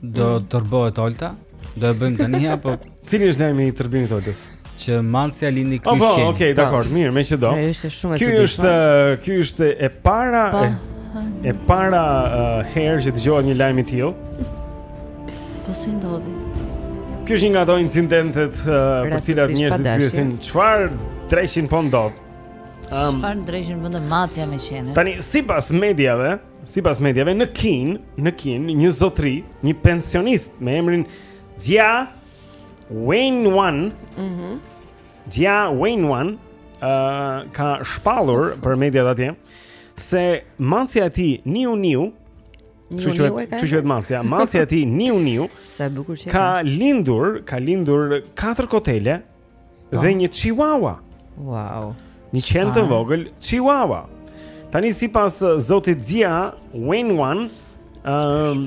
do mm. tërbohet Olta. Do e bëjmë tani apo Cili është lajmi i tërbimit të Oltës? Që macja lindi këlyshin. Oh, po, okay, dakor, po. mirë, meqë do. Ai është shumë e çuditshme. Ky është, ky është e para po. e, e para uh, herë që dëgjohet një lajm i tillë. Po si ndodhi? Ky është një nga ato incidentet uh, për të cilat njerëzit pyesin çfarë dreshin po ndodh. Um, çfarë dreshin bën macja me qenin? Tani sipas mediave, sipas mediave në Kinë, në Kinë, një zotri, një pensionist me emrin Xia Wayne One. Mhm. Mm Xia Wayne One uh, ka shpallur për mediat atje se macja e tij Niu Niu, kështu quhet macja, macja e tij Niu Niu. Sa e bukur që. Ka lindur, ka lindur katër kotele Po. Dhe një chihuahua. Wow. Një qen të vogël chihuahua. Tani sipas uh, zotit Xia Wayne One, ëm um,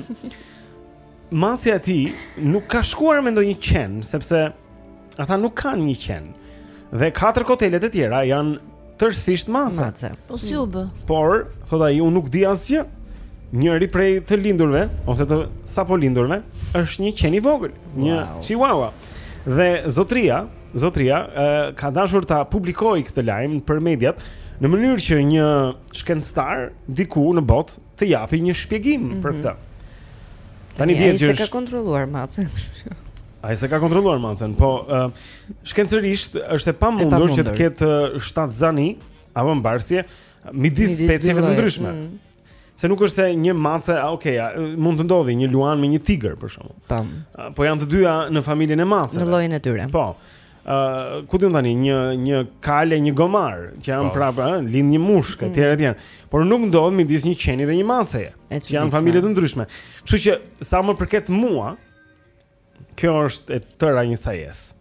macja e tij nuk ka shkuar me ndonjë qen, sepse ata nuk kanë një qen. Dhe katër kotelet e tjera janë Tërësisht mace. Mace. Po si u bë? Por, thotë ai, unë nuk di asgjë. Njëri prej të lindurve, ose të sapolindurve, është një qen i vogël, një Wow. chihuahua. Dhe zotëria, zotëria e, ka dashur ta publikojë këtë lajm për mediat në mënyrë që një shkencëtar diku në botë të japi një shpjegim mm -hmm. për mhm. këtë. Tani dihet që është, e ka kontrolluar macen. Ai s'e ka kontrolluar macen, po uh, shkencërisht është e pamundur pa që të ketë uh, shtatzëni apo mbarsje midis specieve të ndryshme. Mm. Se nuk është se një mace, a okay, a, mund të ndodhi një luan me një tigër për shembull. Tam. Po janë të dyja në familjen e maceve. Në llojin e tyre. Po. ë uh, ku di unë tani një një kale, një gomar që janë po. prapë, ë, lind një mushkë etj mm. etj. Por nuk ndodh midis një qeni dhe një maceje. Që janë familje të ndryshme. Kështu që sa më përket mua, kjo është e tëra një sajesë.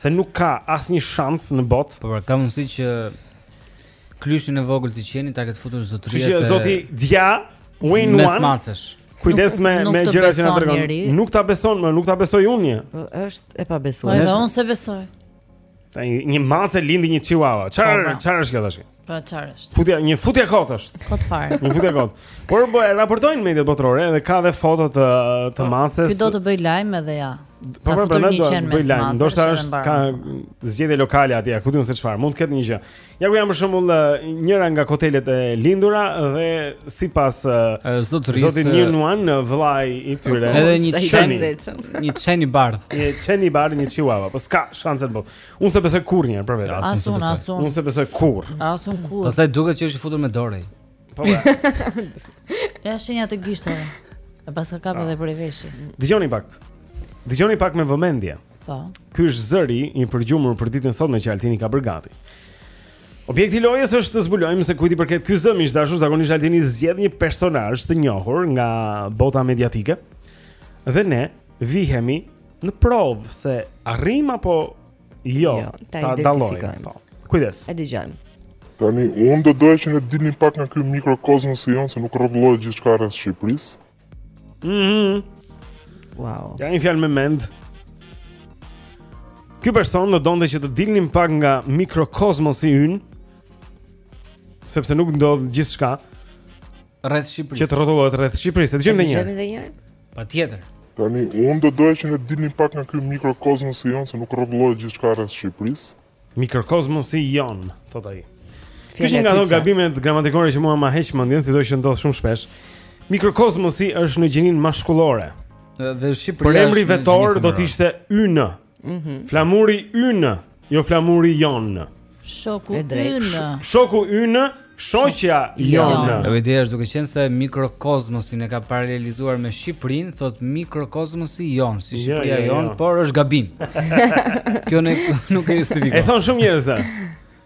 Se nuk ka asnjë shans në botë. Po pra, ka mundësi që Këlyshin e vogël të qenit ta ketë futur zotëria të. Kështu zoti Xia Wayne One. Mes macesh. Kujdes me me gjëra që na tregon. Nuk ta beson më, nuk ta besoj unë. Po, është e pabesueshme. Po, edhe unë s'e besoj. Ta një mace lindi një chihuahua. Çfarë po, çfarë është kjo tash? Po çfarë është? Futja një futja kot është. Kot fare. Një futja kot. Por po e raportojnë mediat botërore edhe ka dhe foto të të po, maces. Ky do të bëjë lajm edhe ja. Po po prandaj do të bëjë lajm. Ndoshta është ka zgjedhje lokale atje, ku di unë se çfarë. Mund të ketë një gjë. Ja ku janë për shembull njëra nga kotelet e lindura dhe sipas zotërisë zotit New Nuan në vëllai i tyre. Edhe një qen i, një qen i bardhë. Një qen i bardhë, një chihuahua, po s'ka shanse në botë. Unë s'e besoj kurrë një për vetë. As unë, as unë. Unë s'e besoj kurrë. As unë kurrë. Pastaj duket që është i futur me dorë. Po. Ja shenjat e gishtave. E paska kap edhe për veshi. Dëgjoni pak. Dëgjoni pak me vëmendje. Po. Ky është zëri i përgjuar për ditën e sotme që Altini ka bërë gati. Objekti i lojës është të zbulojmë se kujt i përket ky zë, miq të dashur zakonisht Altini zgjedh një personazh të njohur nga bota mediatike. Dhe ne vihemi në provë se arrijmë apo Jo, jo ta identifikojmë. Po. Kujdes. E dëgjojmë. Tani, unë do doja që ne dilnim pak nga ky mikrokozmos i jonë, se nuk rrotullohet gjithçka rreth Shqipërisë. Mm -hmm. Wow. Ja një fjalë me mend. Ky person do donte që të dilnim pak nga mikrokozmosi ynë, sepse nuk ndodh gjithçka. rreth Shqipërisë. Që të rrotullohet rreth Shqipërisë. Dëgjojmë edhe një herë. Dëgjojmë edhe një herë. Patjetër. Tani unë do doja që ne dilnim pak nga ky mikrokozmos i jonë se nuk rrotullohet gjithçka rreth Shqipërisë. Mikrokozmos i jonë, thotë ai. Kjo është nga ato gabimet gramatikore që mua ma heq mendjen, sido që ndodh shumë shpesh. Mikrokozmosi është në gjininë mashkullore. Dhe Shqipëria. Përemri vetor do të ishte ynë. Mhm. Mm flamuri ynë, jo flamuri jonë. Shoku ynë. Shoku ynë, shoqja jonë. Me ide është duke qenë se mikrokozmosin e ka paralelizuar me Shqipërinë, thotë mikrokozmosi jonë, si Shqipëria jo, jo, jo. jonë, por është gabim. Kjo nuk e justifikon. E thonë shumë njerëz.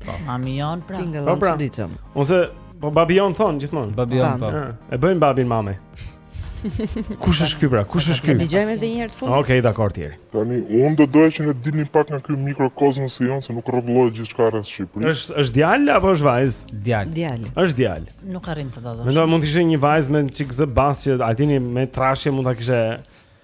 Po, mami jonë pra. Tingëllon po, pra. çuditshëm. Ose po babi jonë thonë gjithmonë. Babi jonë po. E bëjnë babin mamën. Kush është ky pra? Kush është ky? Dëgjojmë edhe një herë të fundit. Okej, okay, dakor tjerë. Tani unë do doja që ne dilnim pak nga ky mikrokozmos i jonë se nuk rrotullohet gjithçka rreth Shqipërisë. Është është djalë apo është vajzë? Djalë. Djalë. Është djalë. Nuk arrin të dallosh. Mendova mund të ishte një vajzë me çik zë bas që Altini me trashje mund ta kishte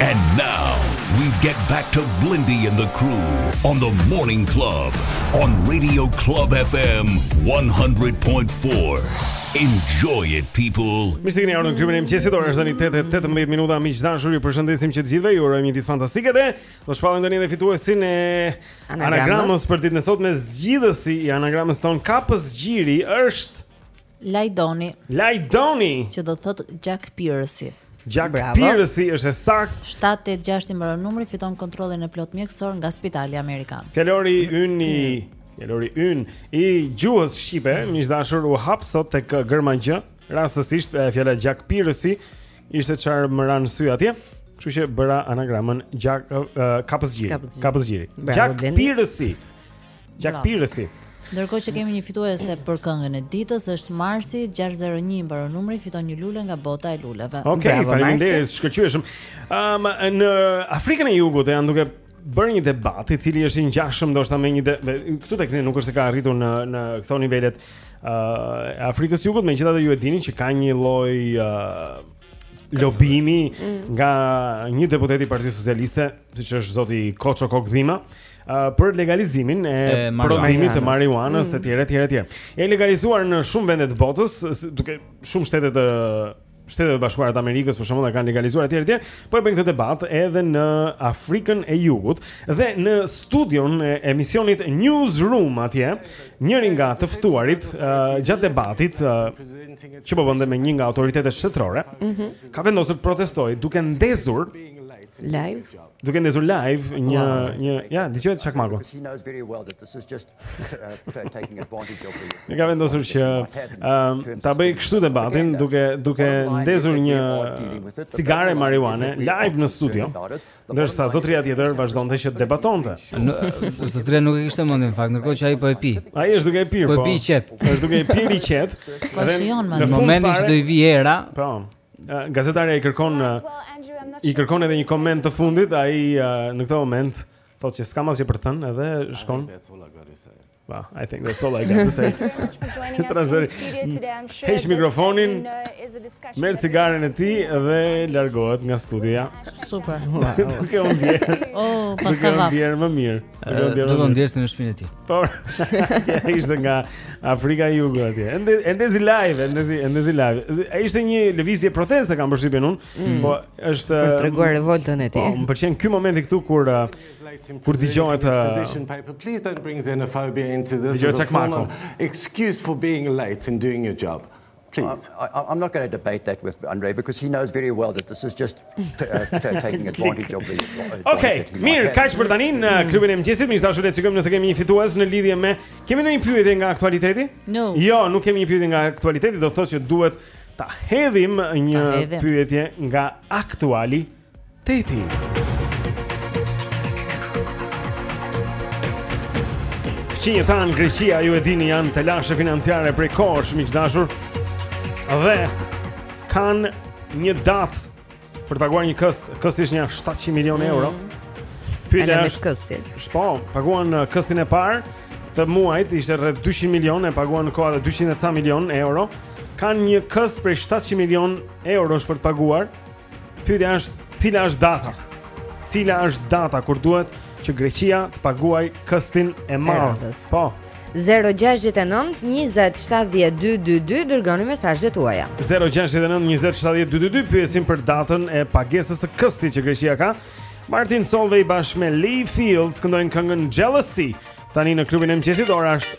And now we get back to Blendi and the crew on the morning club on Radio Club FM 100.4. Enjoy it people. Mirë se keni ardhur në klubin e mëngjesit. Ora është tani 8:18 minuta. Miq të dashur, ju përshëndesim që të gjithëve. Ju urojmë një ditë fantastike dhe do shpallim tani edhe fituesin e Anagramës. anagramës për ditën e sotme. Zgjidhësi i anagramës tonë Kapës Gjiri është Lajdoni. Lajdoni. Që do të thotë gjakpirësi. Gjakpirësi është e saktë. 786 i mbaron numri, fiton kontrollin e plotë mjekësor nga Spitali Amerikan. Fjalori ynë, fjalori ynë i gjuhës shqipe, miq të dashur, u hap sot tek gërma gjë, rastësisht e fjala gjakpirësi ishte çfarë më ra në sy atje. Kështu që bëra anagramën gjak uh, kapës gjiri. Kapës gjiri. Gjakpirësi. Gjakpirësi. Ndërkohë që kemi një fituese për këngën e ditës, është Marsi 601 i mbaron numri, fiton një lule nga bota e luleve. Okej, okay, faleminderit, shkëlqyeshëm. Ëm um, në Afrikën e Jugut janë duke bërë një debat i cili është i ngjashëm ndoshta me një këtu tek ne nuk është se ka arritur në në këto nivelet ë uh, e Afrikës së Jugut, megjithatë ju e dini që ka një lloj uh, lobimi mm. nga një deputet i Partisë Socialiste, siç është zoti Koço Kokdhima, uh, për legalizimin e, e prodhimit të marijuanës mm. etj etj etj. E legalizuar në shumë vende të botës, duke shumë shtete të Shtetet e Bashkuara të Amerikës për shembull e kanë legalizuar etj etj, po e bëjnë këtë debat edhe në Afrikën e Jugut dhe në studion e emisionit Newsroom atje, njëri nga të ftuarit uh, gjatë debatit uh, që po bënte me një nga autoritetet shtetërore, mm -hmm. ka vendosur të protestojë duke ndezur live. Duke ndezur live një wow. një ja, dëgjohet çakmaku. E ka vendosur që um, ta bëj kështu debatin duke duke ndezur një cigare marijuane live në studio. Ndërsa zotria tjetër vazhdonte që debatonte. Zotria nuk e kishte mendjen fakt, ndërkohë që ai po e pi. Ai është duke e pirë, po. Po e po. pi qet. Është duke e pirë i qet. Po dhe në momentin që do i vi era, po. Gazetarja i kërkon i kërkon edhe një koment të fundit, ai në këtë moment thotë që s'ka asgjë për të thënë, edhe shkon. Well, I think that's all I got to say. Heq mikrofonin. Merr cigaren e tij dhe largohet nga studia. Super. Nuk e unë. Oh, paska vap. Nuk e më mirë. Nuk e unë. Nuk e në shpinën e tij. Po. Ishte nga Afrika e Jugut atje. And and this is live, and this and this is live. Ajo ishte një lëvizje proteste kam përshtypjen unë, mm. po është për të treguar revoltën e tij. Po, më pëlqen ky moment këtu kur uh, Kur dëgjohet dëgjohet çakmaku. Excuse for being late in doing your job. Please. I'm not going to debate that with Andre because he knows very well that this is just taking advantage of the Okej, mirë, kaq për tani në klubin e mëngjesit, miq të dashur, shikojmë nëse kemi një fitues në lidhje me kemi ndonjë pyetje nga aktualiteti? No. Jo, nuk kemi një pyetje nga aktualiteti, do të thotë që duhet ta hedhim një pyetje nga aktuali. Teti. Fqinjët tanë Greqia, ju e dini janë telashe financiare prej kohësh, miq të dashur Dhe kanë një datë për të paguar një këst Kësti është nja 700 milion mm. euro Pyetja është kësti Epo, paguan uh, këstin e parë të muajt ishte rreth 200 milion e paguan në kohë 200 e ca milion euro kanë një këst prej 700 milion eurosh për të paguar Pyetja është, cila është data? Cila është data kur duhet që Greqia të paguaj këstin e radhës? Po. 0-6-9-27-12-2 Dërgoni mesazhet tuaja 0-6-9-27-12-2 Pyesim për datën e pagesës së këstit që Greqia ka Martin Solveig bashkë me Lee Fields Këndojnë këngën Jealousy Tani në klubin e mëngjesit Ora është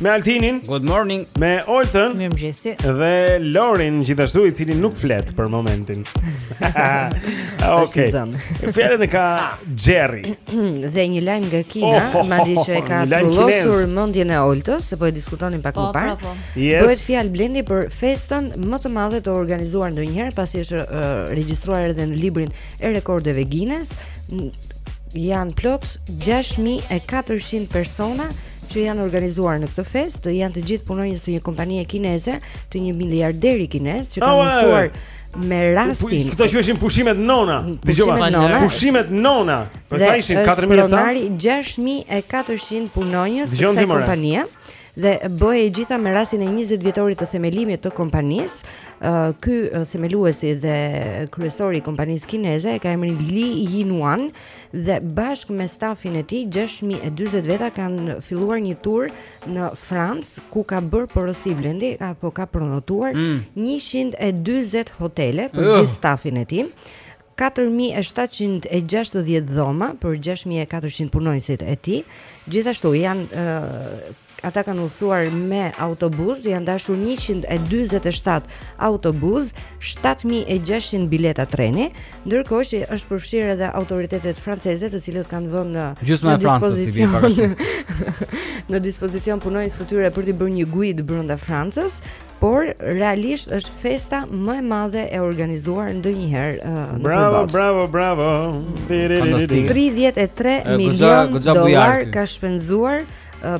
Me Altinin Good morning Me Olten Mirëmëngjesi Dhe Lorin gjithashtu i cili nuk flet për momentin Ok Fjalën e ka Jerry Dhe një lajm nga Kina oh, oh, madje që e ka trullosur mendjen e Oltës Se po e diskutonin pak po, më parë po, po. yes. Bëhet fjalë Blendi për festën më të madhe të organizuar ndonjëherë Pasi është uh, regjistruar edhe në librin e rekordeve Guinness Janë plot 6400 persona që janë organizuar në këtë festë janë të gjithë punonjës të një kompanie kineze, të një miliarderi kinez që kanë mësuar me rastin. Këto qenkeshin pushimet nona. Dëgjova. Pushimet nona. Pushimet nona. Po sa ishin 4000 e? Pronari 6400 punonjës të kësaj kompanie dhe bëhej e gjitha me rastin e 20 vjetorit të themelimit të kompanisë. Ky themeluesi dhe kryesori i kompanisë kineze e ka emrin Li Yinuan dhe bashkë me stafin e tij gjashtë mijë e dyzet veta kanë filluar një tur në Francë ku ka bërë porosi Blendi apo ka prenotuar mm. 140 hotele për uh. gjithë stafin e tij. 4760 dhoma për 6400 punonjësit e tij. Gjithashtu janë uh, Ata kanë udhëtuar me autobus, janë dashur 147 autobus, 7600 bileta treni, ndërkohë që është përfshirë edhe autoritetet franceze, të cilat kanë vënë në gjysma e Francës se vjen para shumë. Në dispozicion punonjës të tyre për të bërë një guidë brenda Francës, por realisht është festa më e madhe e organizuar ndonjëherë uh, në Bravo, botë. bravo, bravo. 33 milion dollar ka shpenzuar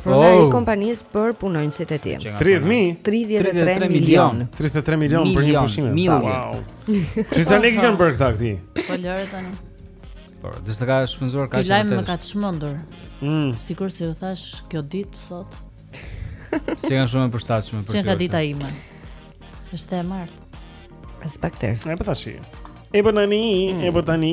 Pronari oh. i kompanisë për punonjësit e tij. 30000, 33 milion. 33 milion për një pushim. Wow. Çfarë lekë kanë bërë këta këtij? Po lëre tani. Po, dhe s'ka shpenzuar kaq shumë. Ky lajm më ka çmendur. Mm. Sikurse ju thashë kjo ditë sot. S'qenka shumë e përshtatshme për ty. S'qenka dita ime. Është e martë. Është pak ters. Ne po tash. E po tani, e po tani.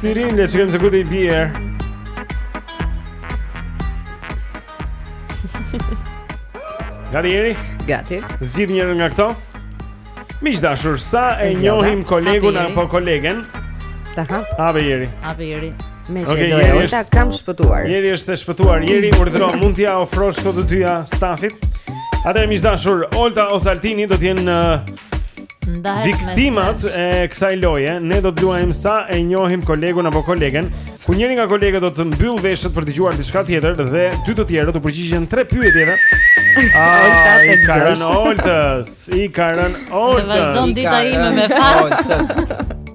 Tirin, le të shkojmë se ku të i bjerë Gati Jerry? Gati Zgjidh njërën nga këto Miq të dashur, sa e njohim kolegun apo kolegen? Aha. Hape Jerry. Hape Jerry. Meqë okay, e luajta kam shpëtuar Jeri është e shpëtuar Jeri urdhro mund t'ja ofrosh këto të dyja stafit Atëherë miq të dashur Olta ose Altini do t'jenë në uh, Viktimat e kësaj loje Ne do t'luajmë sa e njohim kolegun apo kolegen Ku njëri nga kolegët do të mbyllë veshët për t'dëgjuar diçka tjetër Dhe dy të tjerë do u përgjigjen tre pyetjeve Olta të gëzësht I ka rënë Oltës I ka rënë Oltës Dhe vazhdon dita ime me farës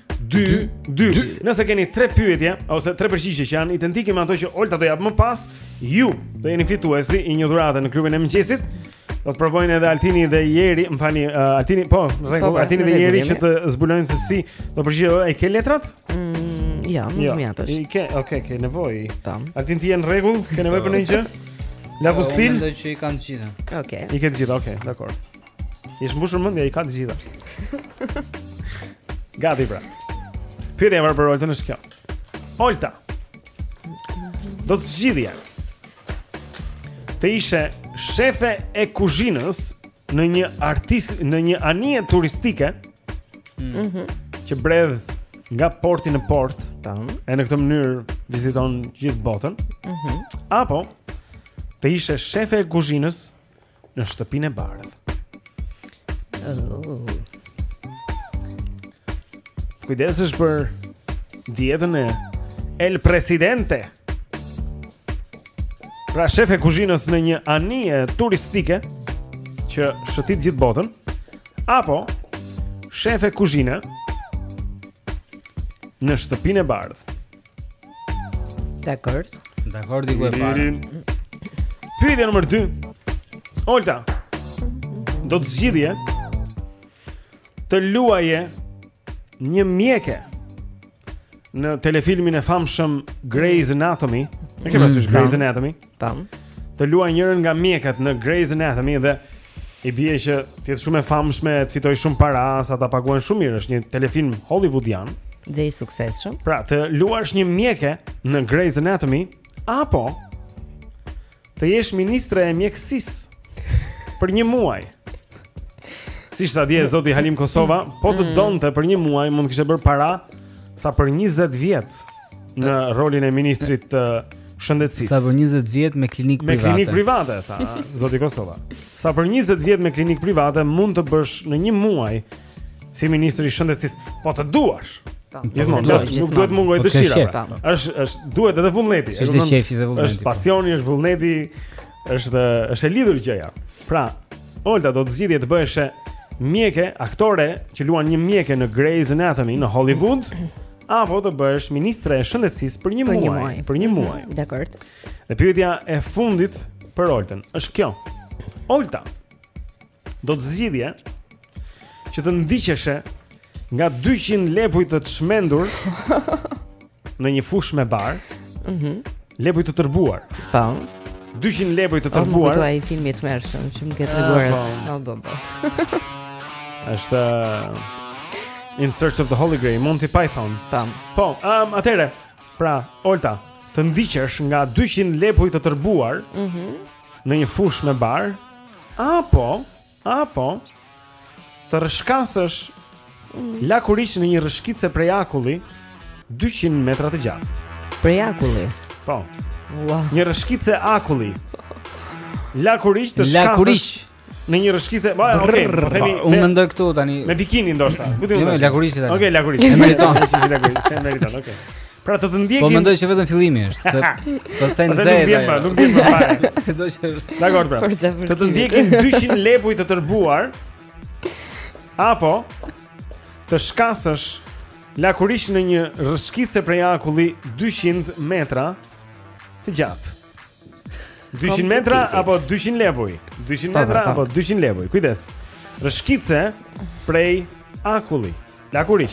2 2 Nëse keni 3 pyetje ose 3 përgjigje që janë identike me ato që Olta do jap më pas, ju do jeni fituesit e një dhurate në klubin e mëngjesit. Do të provojnë edhe Altini dhe Jeri, më falni, uh, Altini, po, në rregull, po, po, Altini dhe Jeri që të zbulojnë se si do përgjigjet. E ke letrat? Mm, ja, më jo, mjatë. I ke, okay, ke nevojë. Tam. Altin ti je në rregull? Ke nevojë për ndonjë gjë? La Bustil. Mendoj që i kanë të gjitha. Okej. Okay. I ke të gjitha, okay, dakor. Iu mbush mendja i ka të gjitha. Gati pra. Pyetja një për Oltën është kjo. Olta. Do të zgjidhje. Të ishe shefe e kuzhinës në një artist në një anije turistike. Mhm. Mm që bredh nga porti në port, tam, e në këtë mënyrë viziton gjithë botën. Mhm. Mm apo të ishe shefe e kuzhinës në shtëpinë e bardhë. Oh. Kujdesesh për dietën e El Presidente. Pra shefe kuzhinës në një anije turistike që shëtit gjithë botën, apo shefe kuzhine në shtëpinë e bardhë. Dakor. Dakor, kjo e para. Pyetja nr. 2. Olta. Do të zgjidhje të luaje një mjeke në telefilmin e famshëm Grey's Anatomy. Mjeke pra, mm, Grey's Anatomy? Tam. Të luajë njërën nga mjeket në Grey's Anatomy dhe i bie që të jetë shumë e famshme, të fitojë shumë para, se ata paguajnë shumë mirë, është një telefilm hollywoodian dhe i suksesshëm. Pra, të luash një mjeke në Grey's Anatomy apo të jesh ministre e mjekësisë për një muaj. Siç tha dje zoti Halim Kosova, po të mm. donte për një muaj mund të kishte bërë para sa për 20 vjet. në rolin e ministrit të shëndetësisë. Sa për 20 vjet me klinikë private. Me klinikë private, tha zoti Kosova. Sa për 20 vjet me klinikë private mund të bësh në një muaj si ministër i shëndetësisë, po të duash. Po, gjithmonë, po, nuk duhet të mungojë po, dëshira. Është është duhet edhe vullneti. Është qejfi dhe vullneti. Është pasioni, është vullneti, është është e lidhur gjëja. Pra, Olta do të zgjidhje të bëheshe mjeke, aktore që luan një mjeke në Grey's Anatomy në Hollywood. Apo të bëhesh ministre e shëndetësisë për një muaj. Për një muaj. Për një mhm, muaj. Dakor. Dhe pyetja e fundit për Oltën është kjo. Olta do të zgjidhje që të ndiqeshe nga 200 lepuj të çmendur në një fushë me bar. Mhm. Mm lepuj të tërbuar. Po. 200 lepuj të tërbuar. Po, ai filmi i tmerrshëm që më ke treguar. Ah, po, po. Është In Search of the Holy Grail, Monty Python. Tam. Po, um, atëherë, pra, Olta, të ndiqesh nga 200 lepuj të tërbuar mm -hmm. në një fushë me bar, apo, apo, të rrëshqasësh mm -hmm. lakuriq në një rrëshqitëse prej akulli 200 metra të gjatë. Prej akulli? Po. Wow. Një rrëshqitëse akulli. Lakuriq të shkasësh. Lakuriq. Në një rrëshqitëse, po, ok, po themi Unë me, mendoj këtu tani Me bikini ndoshta Këtë jo, unë ndoshta Lakuriq tani Ok, lakuriq E meriton E lakuriq E meriton, ok Pra të të ndjekin Po mendoj që vetëm fillimi është Se pastaj zedhe Nuk vjen më, nuk vjen më fare Se do që është Dakord, pra Të të ndjekin 200 lepuj të tërbuar Apo Të shkasësh Lakuriq në një rrëshqitëse prej akulli 200 metra Të gjatë 200 metra apo 200 lepuj? 200 metra apo 200 lepuj? Kujdes. Rrëshqitëse prej akulli. Lakuriq.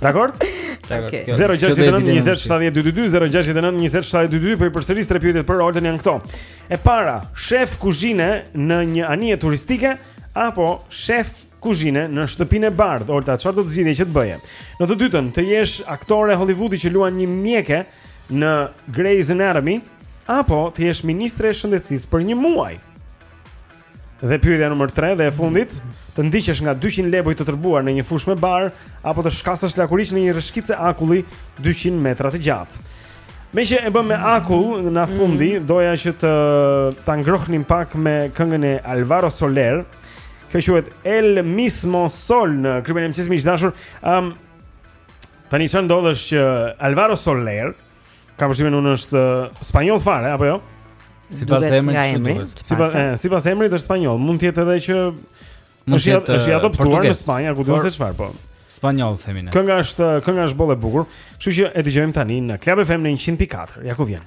Dakord? Dakord. 0692070222 po i përsëris tre pyetjet për Oltën janë këto. E para, shef kuzhine në një anije turistike apo shef kuzhine në shtëpinë e bardhë. Olta, çfarë do të zgjidhje që të bëje? Në të dytën, të jesh aktore Hollywoodi që luan një mjeke në Grey's Anatomy apo të jesh ministre e shëndetësisë për një muaj. Dhe pyetja numër 3 dhe e fundit, të ndiqesh nga 200 lepuj të tërbuar në një fushë me bar apo të shkasësh lakuriq në një rrëshqitëse akulli 200 metra të gjatë. Meqë e bëmë me akull në fund, mm. doja që të ta ngrohnim pak me këngën e Alvaro Soler. Kjo quhet El Mismo Sol në klubin e mëngjesit miq të dashur. Ëm um, Tani çfarë ndodh është që Alvaro Soler kam përshtypjen unë është uh, spanjoll fare apo jo? Sipas emrit, sipas emrit, sipas emrit është spanjoll. Mund të jetë edhe që mund të jetë është i uh, adoptuar në Spanjë, ku duhet se çfarë po. Spanjoll themi ne. Kënga është uh, kënga është boll e bukur. Kështu që e dëgjojmë tani në Club FM në 104. Ja ku vjen.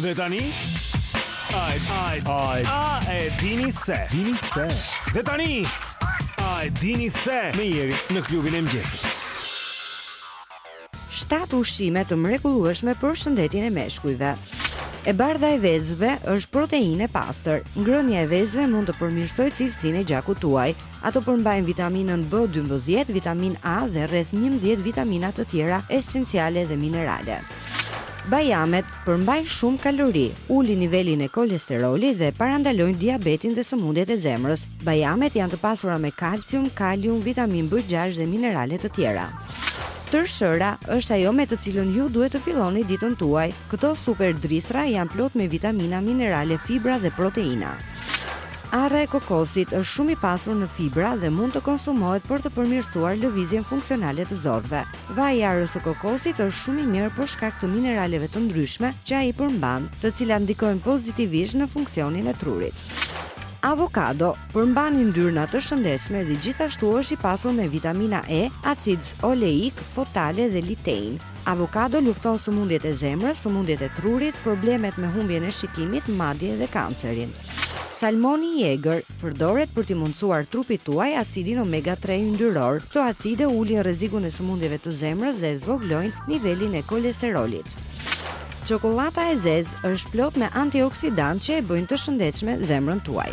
Dhe tani Ai ai ai a e dini se dini se Dhe tani A e dini se me Jerin në klubin e mëngjesit 7 ushqime të mrekullueshme për shëndetin e meshkujve E bardha e vezëve është proteinë e pastër. Ngrënia e vezëve mund të përmirësojë cilësinë e gjakut tuaj. Ato përmbajnë vitaminën B dymbëdhjetë, vitaminë A dhe rreth njëmbëdhjetë vitamina të tjera esenciale dhe minerale. Bajamet përmbajnë shumë kalori, ulin nivelin e kolesterolit dhe parandalojnë diabetin dhe sëmundjet e zemrës. Bajamet janë të pasura me kalcium, kalium, vitaminë B gjashtë dhe minerale të tjera. Tërshëra është ajo me të cilën ju duhet të filloni ditën tuaj. Këto super drithëra janë plot me vitamina, minerale, fibra dhe proteina. Arra e kokosit është shumë i pasur në fibra dhe mund të konsumohet për të përmirësuar lëvizjen funksionale të zorrëve. Vaji i arrës së kokosit është shumë i mirë për shkak të mineraleve të ndryshme që ai përmban, të cilat ndikojnë pozitivisht në funksionin e trurit. Avokado përmban yndyrna të shëndetshme dhe gjithashtu është i pasur me vitamina E, acid oleik, fotale dhe litein, Avokado lufton sëmundjet e zemrës, sëmundjet e trurit, problemet me humbjen e shikimit, madje dhe kancerin. Salmoni i egër përdoret për t'i mundësuar trupit tuaj acidin omega tre yndyror. Këto acide ulin rrezikun e sëmundjeve të zemrës dhe zvogëlojnë nivelin e kolesterolit. Çokollata e zezë është plot me antioksidantë që e bëjnë të shëndetshme zemrën tuaj.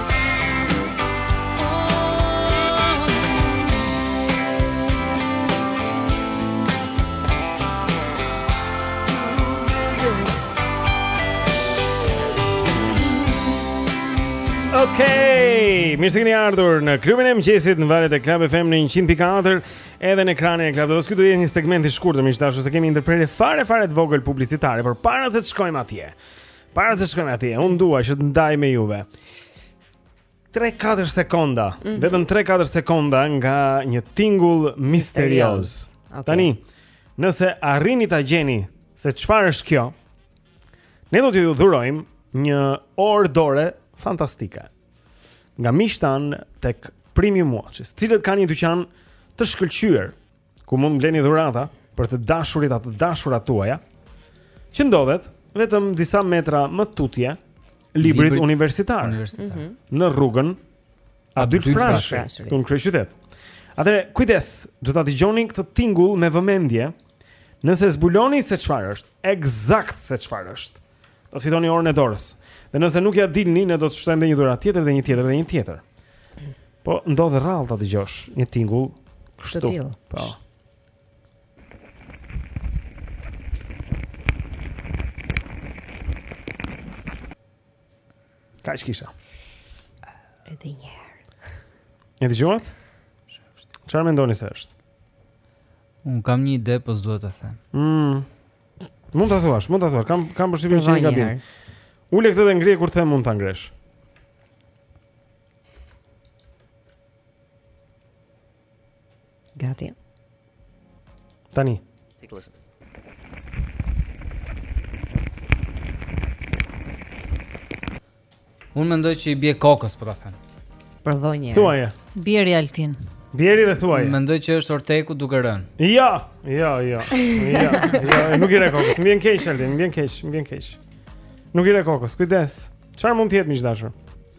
Okej, mirë se keni ardhur në klubin e mëngjesit në valët e Club FM në 100.4 edhe në ekranin e Club TV. Ky do jetë një segment i shkurtër, miq dashur, se kemi një ndërprerje fare fare të vogël publicitare, por para se të shkojmë atje. Para se të shkojmë atje, unë dua që të ndaj me juve. 3-4 sekonda, mm -hmm. vetëm 3-4 sekonda nga një tingull misterioz. Okay. Tani, nëse arrini ta gjeni se çfarë është kjo, ne do t'ju dhurojmë një orë dore fantastike. Nga miqtë tanë tek Premium Watches, të cilët kanë një dyqan të shkëlqyer ku mund të bleni dhurata për të dashurit a të dashurat tuaja, që ndodhet vetëm disa metra më tutje librit, librit universitar, universitar. Mm -hmm. në rrugën Abdyl Frashëri, këtu në kryeqytet. Atëherë, kujdes, do ta dëgjoni këtë tingull me vëmendje. Nëse zbuloni se çfarë është, ekzakt se çfarë është, do të fitoni orën e dorës. Dhe nëse nuk ia dilni, ne do të shtojmë një dhuratë tjetër dhe një tjetër dhe një tjetër. Po ndodh rrallë ta dëgjosh një tingull kështu. Të tillë. Po. Kaq kisha. Edhe një herë. E dëgjuat? Çfarë mendoni se është? Unë kam një ide, po s'duhet ta them. Mm. Mund ta thuash, mund ta thuash. Kam kam përshtypjen që je gabim. Ule këtë dhe ngrije kur të them mund ta ngresh. Gati. Tani. Take a listen. Unë mendoj që i bie kokës, po ta them. Për dhonje. Thuaje. Bjeri Altin. Bjeri dhe thuaje. Unë mendoj që është orteku duke rënë. Jo, jo, jo. Jo, jo, nuk i re kokës. Më vjen keq Altin, më vjen keq, më vjen keq. Nuk i re kokës. Kujdes. Çfarë mund të jetë miq dashur?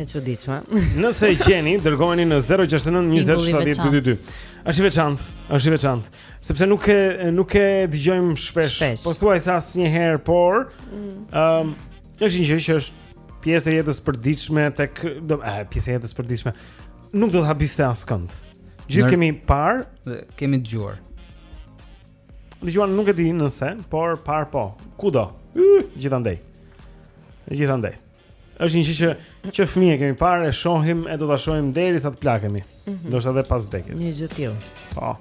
E çuditshme. Nëse e gjeni, dërgojeni në 069 20 70 222. Është i veçantë, është i veçantë, sepse nuk e nuk e dëgjojmë shpesh. shpesh. Pothuajse asnjëherë, por mm. ëm mm. um, është një gjë që është pjesë e jetës përditshme tek do, e, pjesë e jetës përditshme. Nuk do të habiste askënd. Gjithë kemi parë, kemi dëgjuar. Dëgjuan nuk e di nëse, por parë po. Kudo. Yh, gjithandej. Gjithandej. Është një gjë që që fëmijë kemi parë, e shohim e do ta shohim derisa të plakemi. Mm -hmm. Ndoshta edhe pas vdekjes. Një gjë tillë. Po.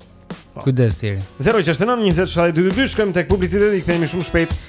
po. Kujdes, Jeri. 069 20 70 222 shkojmë tek publiciteti, kthehemi shumë shpejt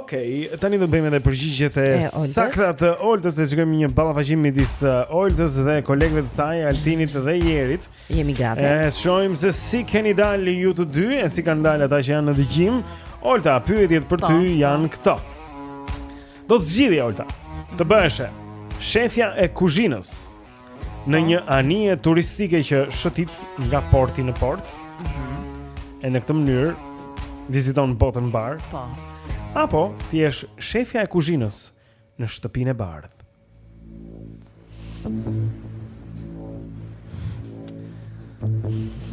Ok, tani do të bëjmë edhe përgjigjet e sakta të Oltës, le të shikojmë një ballafaqim midis uh, Oltës dhe kolegëve të saj, Altinit dhe Jerit. Jemi gati. E shohim se si keni dalë ju të dy, e si kanë dalë ata që janë në dëgjim. Olta, pyetjet për ty po. janë këto. Do të zgjidhje Olta. Të bëheshe shefja e kuzhinës. në një anije turistike që shëtit nga porti në port. Mm -hmm. E në këtë mënyrë viziton botën mbarë. Po. Apo të jesh shefja e kuzhinës në shtëpinë e bardhë.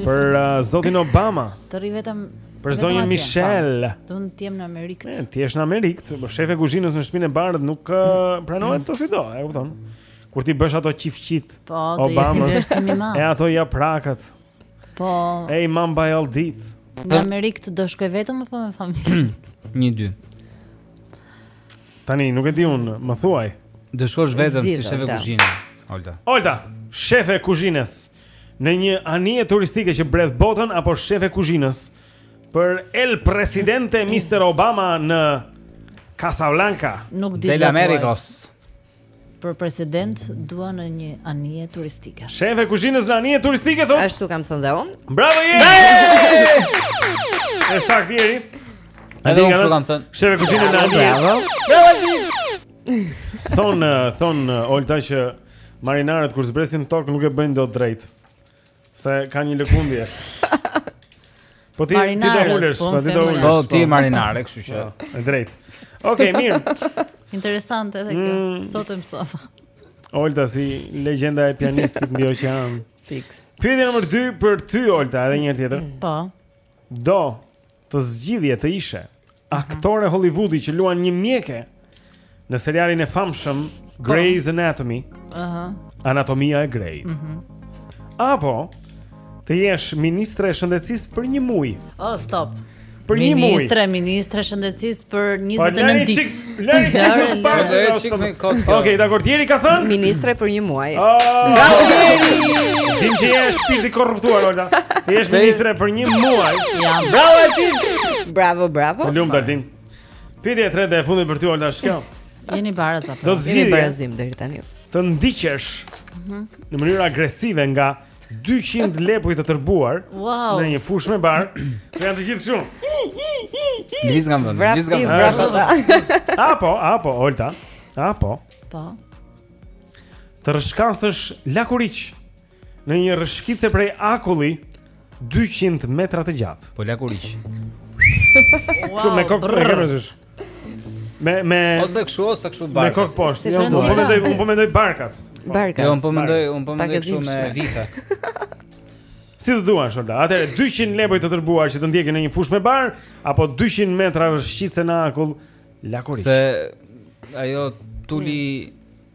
Për uh, zotin Obama. Të rri vetëm Për zonjën Michelle. Do të jem në Amerikë. Të jesh në Amerikë, po shefe kuzhinës në shtëpinë e bardhë nuk uh, pranohet mm. dosido, e kupton? Kur t'i bësh ato qifqit Po, do jetë një vlerësim i madh. E ato japrakët. Po. E imam bajalldit. Në Amerikë do shkoj vetëm apo me familje? Një dy. Tani nuk e di un, më thuaj. Do shkosh vetëm si shefe kuzhine. Olta. Olta, shefe kuzhinës. Në një anije turistike që bredh botën apo shefe kuzhinës për El Presidente Mr. Obama në Casablanca. Nuk di. Del Amerikos. Për president dua në një anije turistike. Shefe kuzhinës në anije turistike thotë. Ashtu kam thënë dhe unë. Bravo je. Është saktë Jeri. Edhe unë kam thënë. Shef e kuzhinës në anije. Bravo. Bravo. Thon thon Olta që marinarët kur zbresin tokë nuk e bëjnë dot drejt. Se kanë një lëkundje. Po ti ti do ulesh, po ti do ulesh. Po ti po. marinare, kështu që. Po, e drejt. Okej, mirë. Interesante edhe kjo. Mm. Sot e mësova. Olta si legjenda e pianistit mbi oqean. Fiks. Pyetja nr. 2 për ty Olta, edhe një herë tjetër. Po. Do të zgjidhje të ishe aktore Hollywoodi që luan një mjeke në serialin e famshëm po. Grey's Anatomy. Aha. Anatomia e Greit. Mhm. Mm Apo të jesh ministre e shëndetësisë për një muaj. Oh, stop. Për një muaj. Ministre, ministre e shëndetësisë për 29 ditë. Lëre çik më së paku. Lëre çik më kot. Okej, dakor. Çfarë ka thënë? Ministre për një muaj. Bravo Altin. Dihet që je shpirt i korruptuar, Olga. Ti je ministre për një muaj. Ja, bravo Altin. Bravo, bravo. Të lumtë Altin. Pyetja e tretë e fundit për ty, Olga, është kjo. Jeni barazim? Do të zgjidhni barazim deri tani. Të ndiqesh. Mhm. Në mënyrë agresive nga 200 lepuj të tërbuar wow. në një fushë me bar, që janë të gjithë shumë. Lëviz nga vendi, lëviz nga vendi. Apo, apo, Olga. Apo. Po. Të rrëshqasësh lakuriq në një rrëshqitëse prej akulli 200 metra të gjatë. Po lakuriq. Wow, Shumë me kokë, me kërëzësh. Me me ose kshu ose kshu barkas. Me kokë poshtë. Jo, po mendoj, unë po mendoj barkas. Barkas. Jo, unë po mendoj, unë po mendoj kshu me vika. Si të duash, Olga. Atëherë 200 lepuj të tërbuar që të ndjekin në një fushë me bar apo 200 metra rrëshqitëse në akull lakuriq. Se ajo tuli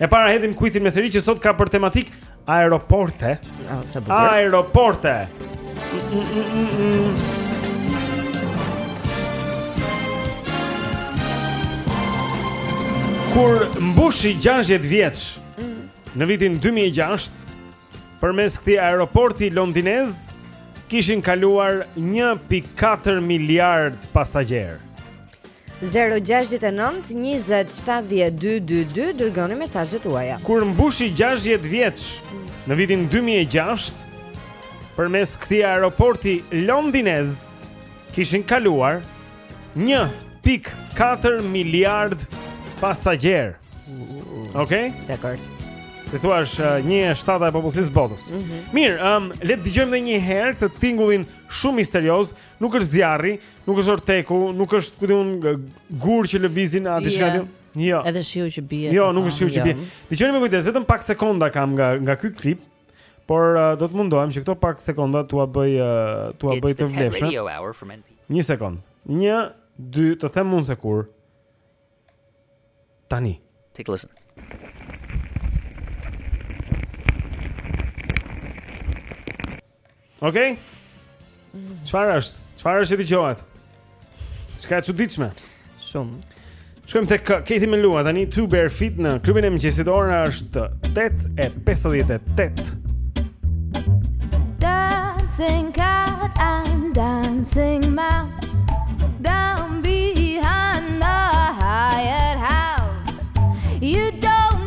E para hedhim kuicin me seri që sot ka për tematikë aeroporte. Ah, sa bukur. Aeroporte. Kur mbushi 60 vjeç në vitin 2006, Përmes këtij aeroporti londinez kishin kaluar 1.4 miliard pasagjerë. 0-6-9-20-17-222 Dërgoni mesazhet tuaja Kur mbushi 60 vjeç Në vitin 2006 Përmes këtij aeroporti Londinez Kishin kaluar 1.4 miliard pasagjerë. Okej? Dakord. Do t'thuash një e shtata e popullsisë botës. Mm -hmm. Mirë, ëm um, le të dëgjojmë edhe një herë këtë tingullin shumë misterioz. Nuk është zjarri, nuk është orteku, nuk është ku di unë gurë që lëvizin a diçka yeah. Jo. Edhe shiu që bie. Jo, nuk është shiu që jo. bie. Dëgjoni me kujdes, vetëm pak sekonda kam nga nga ky klip. Por uh, do të mundohem që këto pak sekonda t'ua bëj uh, t'ua bëj të vlefshme. Një sekond. 1 2 të them unë se kur. Tani. Take a listen. Okej? Çfarë është? Çfarë është që dëgjohet? Diçka e çuditshme? Shumë. Shkojmë tek Katie Melua tani Two Bare Feet në klubin e mëngjesit ora është 8:58. Dancing cat and dancing mouse down behind the hired house. You don't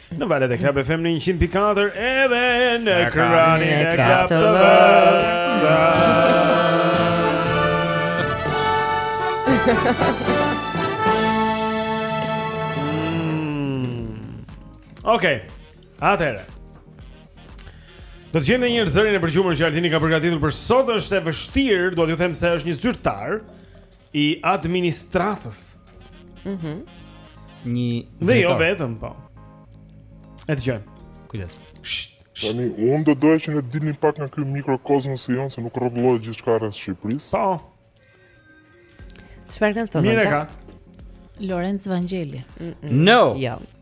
Në valët e Club FM në 100.4 Edhe në ekranin e Club TV-së mm. Okej, atëherë Do të gjejmë njëherë zërin e përgjuar që Altini ka përgatitur për sot është e vështirë Do t'ju them se është një zyrtar i administratës. Mhm. Mm një dhe jo vetëm po. E dëgjojmë. Kujdes. Tani unë do doja që ne të dilnim pak nga ky mikrokozmosi jonë se nuk rrotullohet gjithçka rreth Shqipërisë. Po. Çfarë kanë thënë? Mirë ka. Lorenc Vangjeli. Mm -mm. No. Jo.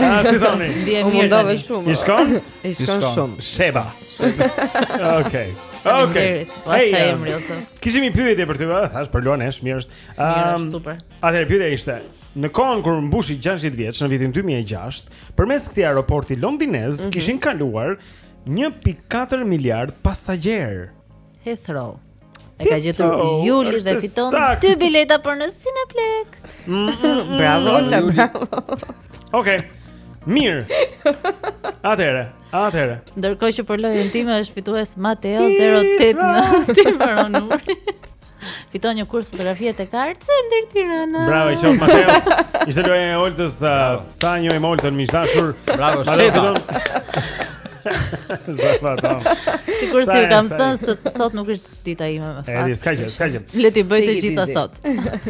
Ah, si thoni? Ndje mirë. Mundove shumë. I shkon? I shkon shumë. Sheba. Okej. Okej. Hey, çaj um, emri ose. Kishim një pyetje për ty, a thashë për Luan Esh, mirë është. Ëm, um, ehm, super. Atëherë pyetja ishte, në kohën kur mbushi 60 vjeç në vitin 2006, përmes këtij aeroporti londinez mm -hmm. kishin kaluar 1.4 miliardë pasagjerë. Heathrow. E ka gjetur oh, Xhuli dhe fiton dy bileta për në Cineplexx. Mm, mm, mm, bravo, Olta, bravo. Okej. Okay. Mirë. Atëre, atëre. Ndërkohë që për lojën time është fitues Mateo 08 në Tivaron numri. Fiton një kurs fotografie tek Art Center Tirana. Bravo, i qoftë Mateo. Ishte loja e Oltës, uh, sa një e Oltën miq të dashur. Bravo, Sheba. Zafatam. Sikur s'jua kam thënë se sot nuk është dita ime me fat. E di, s'ka gjë, s'ka gjë. Le t'i bëj të gjitha sot.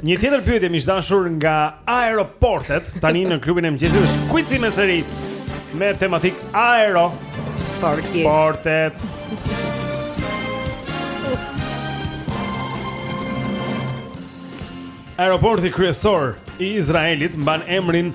Një tjetër pyetje miq të dashur nga aeroportet tani në klubin e mëngjesit është kuici me seri me tematikë aero porti. Portet. Aeroporti kryesor i Izraelit mban emrin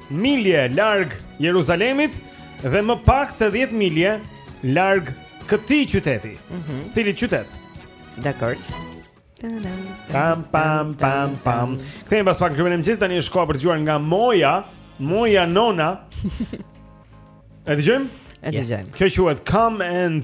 milje larg Jeruzalemit dhe më pak se 10 milje larg këtij qyteti. Mm -hmm. Cili qytet? Dakord. Pam pam pam pam. Kthehemi pas pak Klubin e mëngjesit tani është koha për të dëgjuar nga Moja, Moja Nona. E dëgjojmë? E dëgjojmë. Yes. Kjo quhet Come and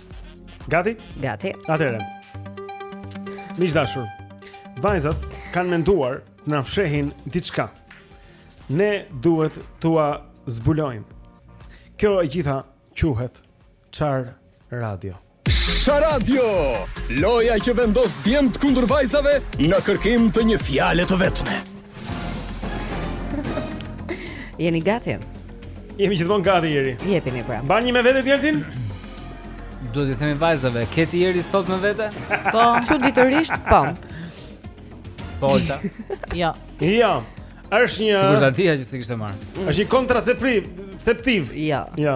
Gati? Gati. Atëherë. Miq të dashur, vajzat kanë menduar të na fshehin diçka. Ne duhet t'ua zbulojmë. Kjo e gjitha quhet Çar Radio. Çar Radio, loja që vendos djemtë kundër vajzave në kërkim të një fjale të vetme. Jeni gati? Jemi gjithmonë gati Jeri. Jepini pra. Mban me vete Tjertin? Duhet t'i themi vajzave, ke ti Jeri sot me vete? Po, çuditërisht po. Po. Jo. Jo. Është një Sigurisht atë që s'e kishte marrë. Është një kontraceptiv, ceptiv. Jo. Jo.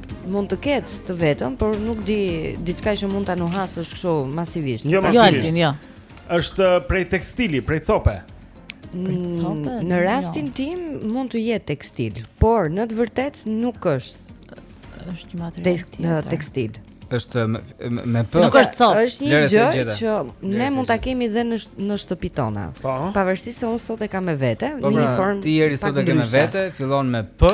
Mund të ketë të vetëm, por nuk është diçka që mund ta nuhasësh kështu masivisht. Jo, jo Altin, jo. Është uh, prej tekstili, prej cope. Mm, në jo. rastin jo. tim mund të jetë tekstil, por në të vërtetë nuk është. Është një material Tek, tjetër. Uh, tekstil. Është me me pë. Nuk është copë. Është një gjë që ne mund ta kemi dhe në në shtëpi tona. Po. Pavarësisht se unë sot e kam me vete, po, në një pra, formë. Ti Jeri sot e ke me vete, fillon me p.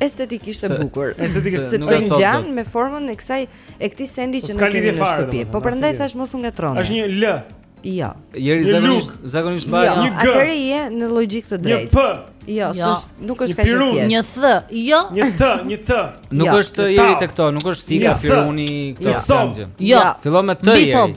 estetikisht e bukur. Estetikisht sepse ngjan me formën e kësaj e këtij sendi që ne kemi në shtëpi. Po prandaj thash mos u ngatroni. Është një L. Jo. Jeri zakonisht zakonisht pa jo, një G. Atëre je në logjikë të drejtë. Një P. Jo, jo. s'është, nuk është kaq e thjeshtë. Një T. Jo. Një T, një T. Nuk jo. është Jeri te këto, nuk është thika piruni këto. Jo. Fillon me T. Jeri.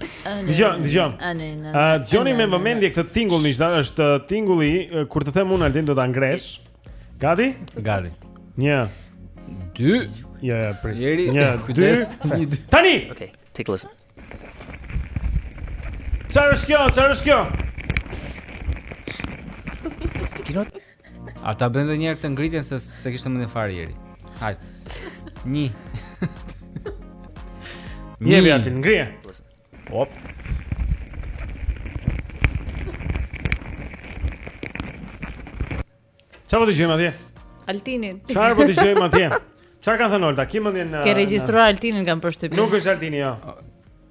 Dëgjoni, dëgjoni. Ah, dëgjoni me vëmendje këtë tingull mish, është uh, tingulli uh, kur të them unë Altin do ta ngresh. Gati? Gati. 1 2 Ja, ja, prit. 1 2 Tani. Okay, take a listen. Çfarë është kjo? Çfarë është kjo? Kino A ta bëjmë edhe një herë këtë ngritjen se s'e kishte mendjen fare Jeri. Hajt. Një. Një dy Altin ngrije. Hop. Çfarë po dëgjojmë atje? Altinin. Çfarë po dëgjojmë atje? Çfarë ka në mend Olta? Kim mendin? Ke regjistruar Altinin kam përshtypjen. Nuk është Altini, jo.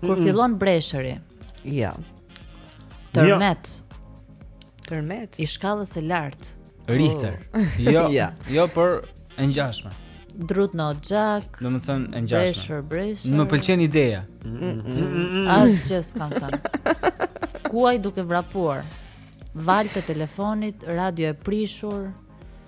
Kur mm. fillon breshëri. Jo. Tërmet. Tërmet. I shkallës e lartë. Richter. Oh. Jo. ja. Jo, por e ngjashme. Drutë në oxhak. Do të thotë e ngjashme. Breshër, breshër. Më pëlqen ideja. Asgjë s'kam thënë. Kuaj duke vrapuar. Valë të telefonit, radio e prishur.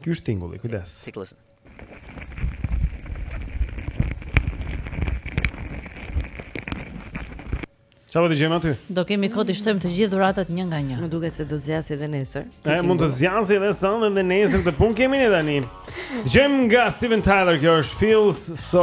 Ky është tingulli, kujdes. Take a listen. Ça po dëgjojmë aty? Do kemi kohë t'i shtojmë të gjitha dhuratat një nga një. Më duket se do zgjasë edhe nesër. E mund të zgjasë edhe sonte dhe nesër ç'punë kemi ne tani. Dëgjojmë nga Steven Tyler, kjo është Feels So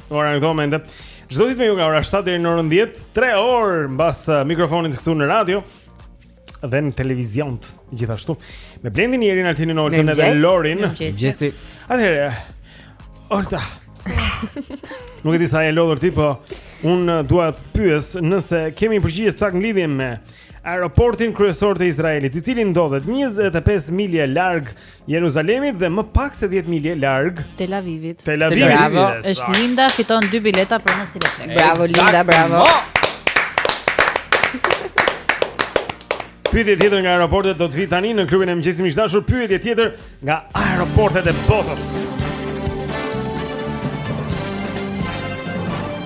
Ora në këto momente. Çdo ditë me ju nga ora 7 deri në orën 10, 3 orë mbas uh, mikrofonit këtu në radio dhe në televizion gjithashtu. Me Blendin, Jerin, Altinin, Oltën dhe Lorin. Gjesi. Atëherë. Olta. Nuk e di sa e lodhur ti, po unë uh, dua të pyes nëse kemi përgjigje saktë në lidhje me aeroportin kryesor të Izraelit, i cili ndodhet 25 milje larg Jeruzalemit dhe më pak se 10 milje larg Tel Avivit. Tel Aviv. Bravo, është Linda fiton dy bileta për në Cineplex. Bravo Linda, bravo. Pyetje tjetër nga aeroportet do të vijë tani në klubin e mëngjesit miq të dashur. Pyetje tjetër nga aeroportet e botës.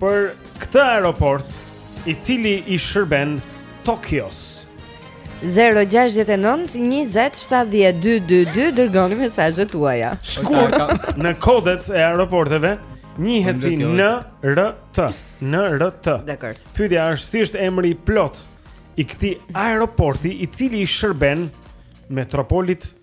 Për këtë aeroport i cili i shërben Tokios. 0-6-9-20-7-22-2 Dërgoni mesazhet tuaja Shkurt në kodet e aeroporteve Njihet si NRT. NRT. Pyetja është si është emri i plotë i këtij aeroporti I cili i shërben Metropolit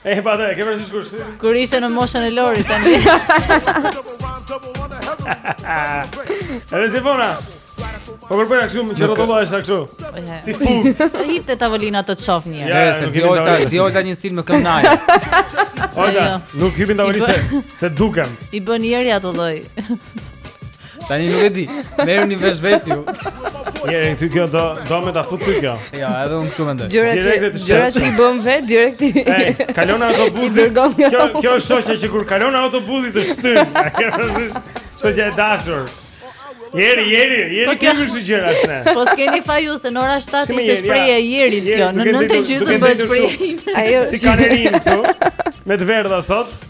E pa të, ke përësish kur shëtë? Kur ishe në moshën e lori, të një. E dhe si pona? Po kur përja këshu, më që rëtullo e shakëshu. Ti fu. E hip të tavolina të të shof një. Ja, se ti ojta, ti ojta një stil më këm najë. Ojta, jo. nuk hipin tavolina se dukem. I bën jeri ato dojë. Tani nuk e di. Merrni vesh vetë ju. Jeri, ti kjo do do me ta fut kjo. Jo, edhe unë kështu mendoj. Gjëra që gjëra që i bën vetë direkt. Ej, kalon autobusi. Kjo kjo është shoqja që kur kalon autobusi të shtyn. Shoqja e dashur. Jeri, jeri, jeri po kjo... kemi gjëra ne. Po s'keni faj ju se në ora 7 ishte shprehja e Jerit kjo. Në 9 e gjysmë bëhet shprehje. Ajo si kanarinë këtu. Me të verdha sot.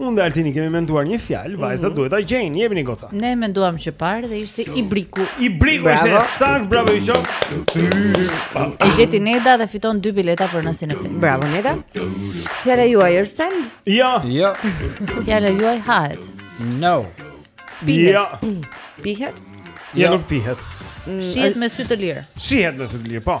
Unë dhe Altini kemi menduar një fjalë, mhm. vajzat mm -hmm. duhet ta gjejnë, jepini goca. Ne menduam që parë dhe ishte ibriku. Ibriku ishte saktë, bravo i qoftë. E gjeti Neda dhe fiton dy bileta për nasin e filmit. Bravo Neda. Fjala juaj është send? Jo. Jo. Fjala juaj hahet. No. Pihet. Jo. Pihet? Jo, nuk pihet. Mm, Shihet me sy të lirë. Shihet me sy të lirë, po.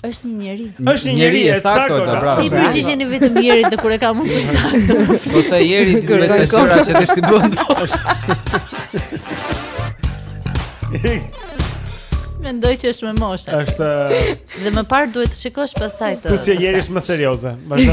Është një njeri. Është një njeri, e saktë, bravo. S'i përgjigjeni vetëm Jerit edhe kur e kam të saktë. Po sa jeri ti me të shëra që ti si bën. Mendoj që është me moshë. Është Dhe më parë duhet të shikosh pastaj të. Kush je Jeri më serioze. Vazhdo.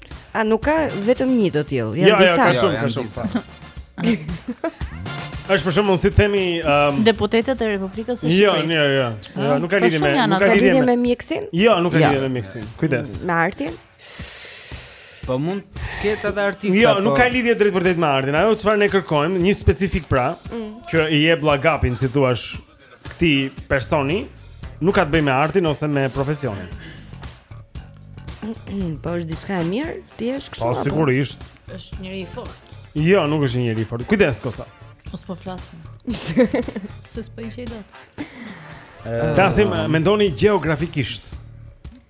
A nuk ka vetëm një të tillë, janë ja, disa. Ja, ka shumë, ka shumë. Është për shembull si themi um, deputetët e Republikës së jo, Shqipërisë. Jo, jo, jo. Ah, jo, nuk ka lidhje me, nuk ka lidhje me mjeksin? Jo, nuk ka lidhje me mjekësinë. Kujdes. Me artin? Po mund të ketë edhe artista. Jo, nuk po- ka lidhje drejtpërdrejt me artin. Ajo çfarë ne kërkojmë, një specifikë pra, mm. që i jep llagapin, si thua, këtij personi nuk ka të bëjë me artin ose me profesionin. Po është diçka e mirë, ti je kështu. Po sigurisht. Është njeri i fortë. Jo, nuk është njeri i fortë. Kujdes kosa. Mos po flasim. Se s'po e çaj dot. Flasim, mendoni gjeografikisht.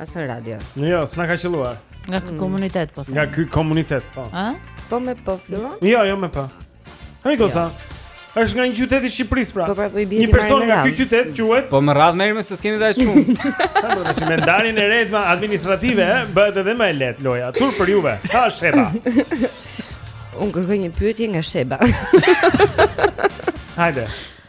As në radio. Jo, jo s'na ka qelluar. Nga ky mm. komunitet po. Nga ky komunitet po. Ë? Po me po fillon? Jo, jo me po. Ai goza. Jo. Është nga një qytet i Shqipërisë pra. Po pra po i bie një person nga ky qytet quhet. Po me radhë i marrim se s'kemi dash shumë. Sa do të shihmë ndarjen e re administrative, bëhet edhe më e lehtë loja. Turp për juve. Ha sheba. Unë kërkoj një pyetje nga sheba. Hajde.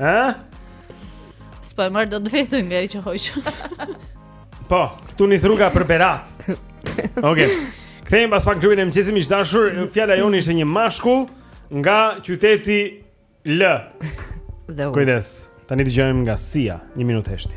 Ëh? S'po e marr dot vetën nga ajo që hoqa. Po, këtu nis rruga për Berat. Okej. Okay. Kthehemi pas pak Klubin e Mëngjesit miq të dashur. Fjala jonë ishte një mashkull nga qyteti L. Kujdes. Tani dëgjojmë nga Sia, një minutë heshtje.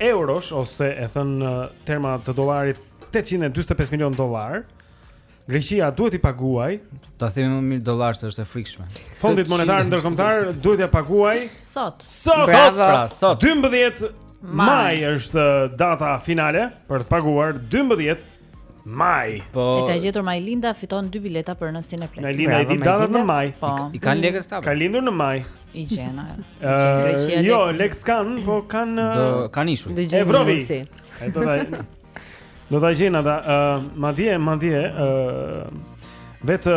eurosh ose e thënë në terma të dollarit 845 milion dollarë. Greqia duhet t'i paguajë, Ta themi më mirë dollar se është e frikshme. Fondit Monetar Ndërkombëtar duhet t'ia paguajë Sot. sot. Sot pra, sot. 12 Maj. maj është data finale për të paguar 12 Maj. Po. E ka gjetur Majlinda fiton dy bileta për në Cineplexx. Majlinda i di datat në Maj. Po. I kanë lekët ata. Ka lindur në Maj. I gjejnë. Ëh, jo, lekë s'kanë, po kanë Do kanë euro. Evropë. Ai do ta. Do ta gjejnë ata. Ëh, madje, madje, ëh, vetë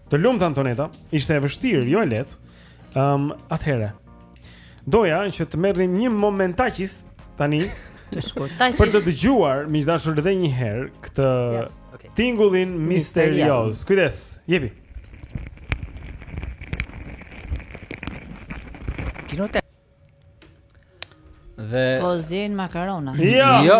Të lumtë Antoneta, ishte e vështirë, jo e lehtë. Ëm, um, atëherë. Doja që të merrnim një moment taçi tani të shkurtër. Për të dëgjuar miq të dashur edhe një herë këtë yes. okay. tingullin misterioz. Kujdes, jepi. Kinote. Dhe Po zien makarona. Jo. jo.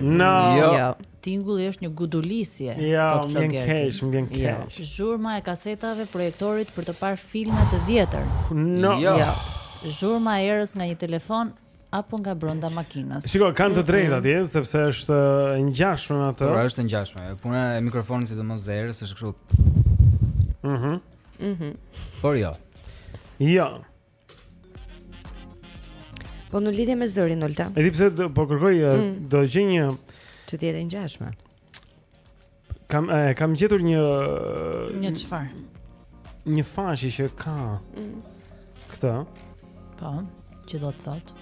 No. Jo. jo. Tingulli është një gudulisje. Jo, më vjen keq, më vjen jo. keq. Zhurma e kasetave, projektorit për të parë filma të vjetër. No. Jo. jo. Zhurma e erës nga një telefon apo nga brenda makinës. Shiko, kanë të drejtë atje sepse është e ngjashme me atë. Po, është e ngjashme. Puna e mikrofonit sidomos dhe erës është kështu. Mhm. Mhm. Por jo. Jo. Po në lidhje me zërin Olta. Edhe pse po kërkoj mm. do të gjej një që të jetë e ngjashme. E kam e kam gjetur një një çfarë? Një faqe që ka. Mm. Këtë. Po, që do të thotë.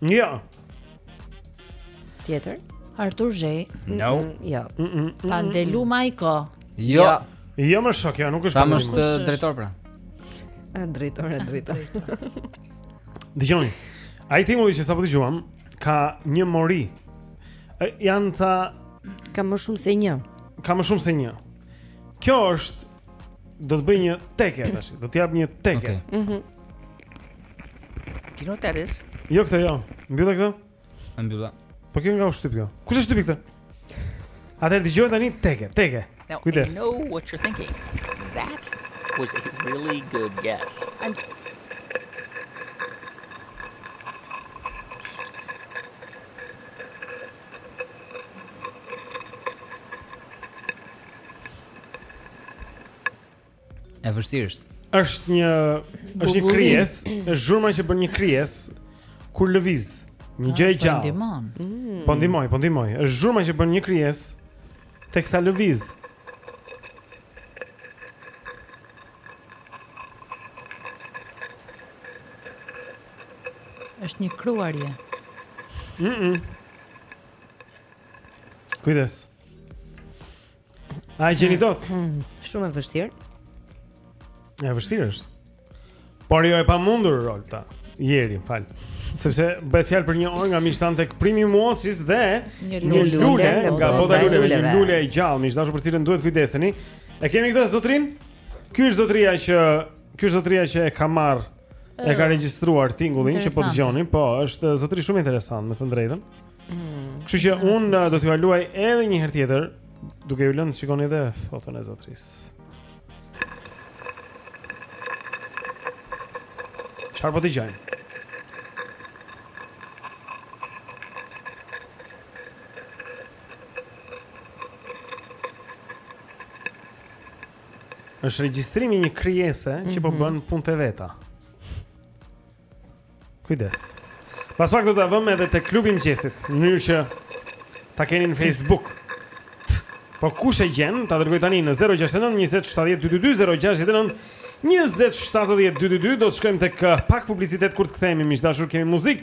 Jo. Tjetër. Artur Zhej. No. Mm, jo. Mm, mm, Pandeli Majko. Jo. jo. Jo more shok, ja nuk është Pandeli. Tamë është drejtor pra. A drejtor, a drejtor. Dëgjoni. Ai tingulli që sapo dëgjuam ka një mori. Janë ta ka më shumë se një. Ka më shumë se një. Kjo është Do të bëj një teke tash. Do të jap një teke. Okej. Okay. Mhm. Mm Kino tërës. Jo këtë jo. Mbylle këtë? E mbylla. Po kjo nga u shtyp kjo. Kush e shtypi këtë? Atëherë dëgjo tani teke, teke. Now, Kujdes. I know what you're thinking. That was a really good guess. And E vështirë është. Është një është një krijesë, është zhurma që bën një krijesë kur lëviz. Një ah, gjë e po gjallë. Po ndihmon. Mm. Po ndihmoj, po ndihmoj. Është zhurma që bën një krijesë teksa lëviz. Është një kruarje. Mm -mm. Kujdes. A e gjeni dot. Shumë e vështirë. E vështirë është. Por jo e pamundur Olta. Jeri, fal. Sepse bëhet fjalë për një orë nga miqtë tanë tek primi muocis dhe një lule, lule nga bota lule, një lule e gjallë, miq të dashur për të cilën duhet të kujdeseni, E kemi këtë zotërinë? Ky është zotëria që ky është zotëria që e ka marrë e ka regjistruar tingullin që po dëgjoni, po, është zotëri shumë interesant, me të drejtën. Mm. Kështu që unë uh, do t'jua luaj edhe një herë tjetër, duke ju lënë të shikoni edhe foton e zotërisë. Çfarë po dëgjojmë? Është regjistrimi i një krijese mm -hmm. që po mhm. bën punët e veta. Kujdes. Pas pak do ta vëmë edhe te klubi i mëngjesit, në mënyrë që ta keni në Facebook. Po kush e gjen, ta dërgojë tani në 069 20 70 222 069 20 70 222 do të shkojmë tek uh, pak publicitet kur të kthehemi miq të dashur, kemi muzikë.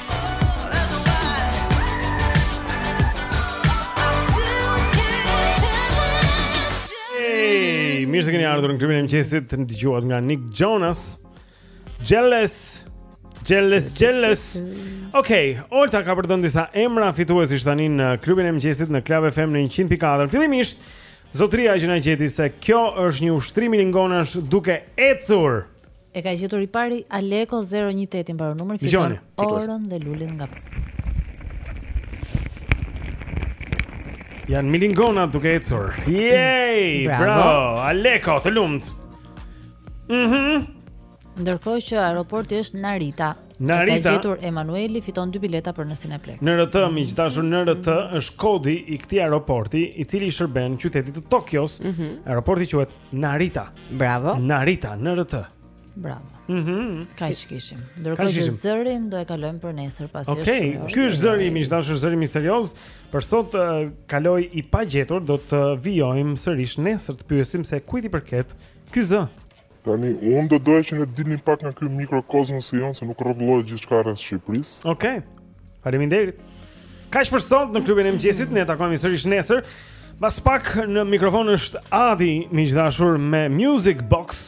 Mirë se kini ardhur në klubin e mëngjesit. Dëgjuat nga Nick Jonas. Jealous. Jealous, jealous. Okej, okay, Olta ka për të dhënë disa emra fituesish tani në klubin e mëngjesit në Club FM në 100.4. Fillimisht, zotria që na gjeti se kjo është një ushtri milingonash duke ecur. E ka gjetur i pari Aleko 018 i mbaron numri fiton orën dhe lulen nga Jan milingona duke ecur. Yay! Bravo. Bravo. Aleko, të lumt. Mhm. Mm Ndërkohë që aeroporti është Narita. Narita. E ka gjetur Emanueli fiton dy bileta për në Cineplex. NRT miq të dashur NRT është kodi i këtij aeroporti, i cili i shërben qytetit të Tokios. Mm -hmm. Aeroporti quhet Narita. Bravo. Narita, NRT. Bravo. Mhm. Mm Kaq kishim. Ndërkohë që zërin do e kalojmë për nesër pasi okay. është. Okej, okay. ky është zëri miq të dashur, është zëri misterioz. Për sot uh, kaloi i pagjetur, do të vijojmë sërish nesër të pyesim se kujt i përket ky zë. Tani unë do doja që ne të dilnim pak nga ky mikrokozmos i joni se nuk rrotullohet gjithçka rreth Shqipërisë. Okej. Okay. Faleminderit. Kaq për sot në klubin e mëngjesit, ne takohemi sërish nesër. Pas pak në mikrofon është Adi, miq të dashur me Music Box.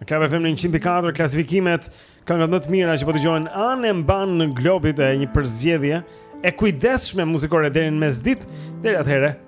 Në Club FM 104 klasifikimet këngët më të mira që po dëgjohen anembanë globit dhe një përzgjedhje e kujdesshme muzikore deri në mesditë. Deri atëherë,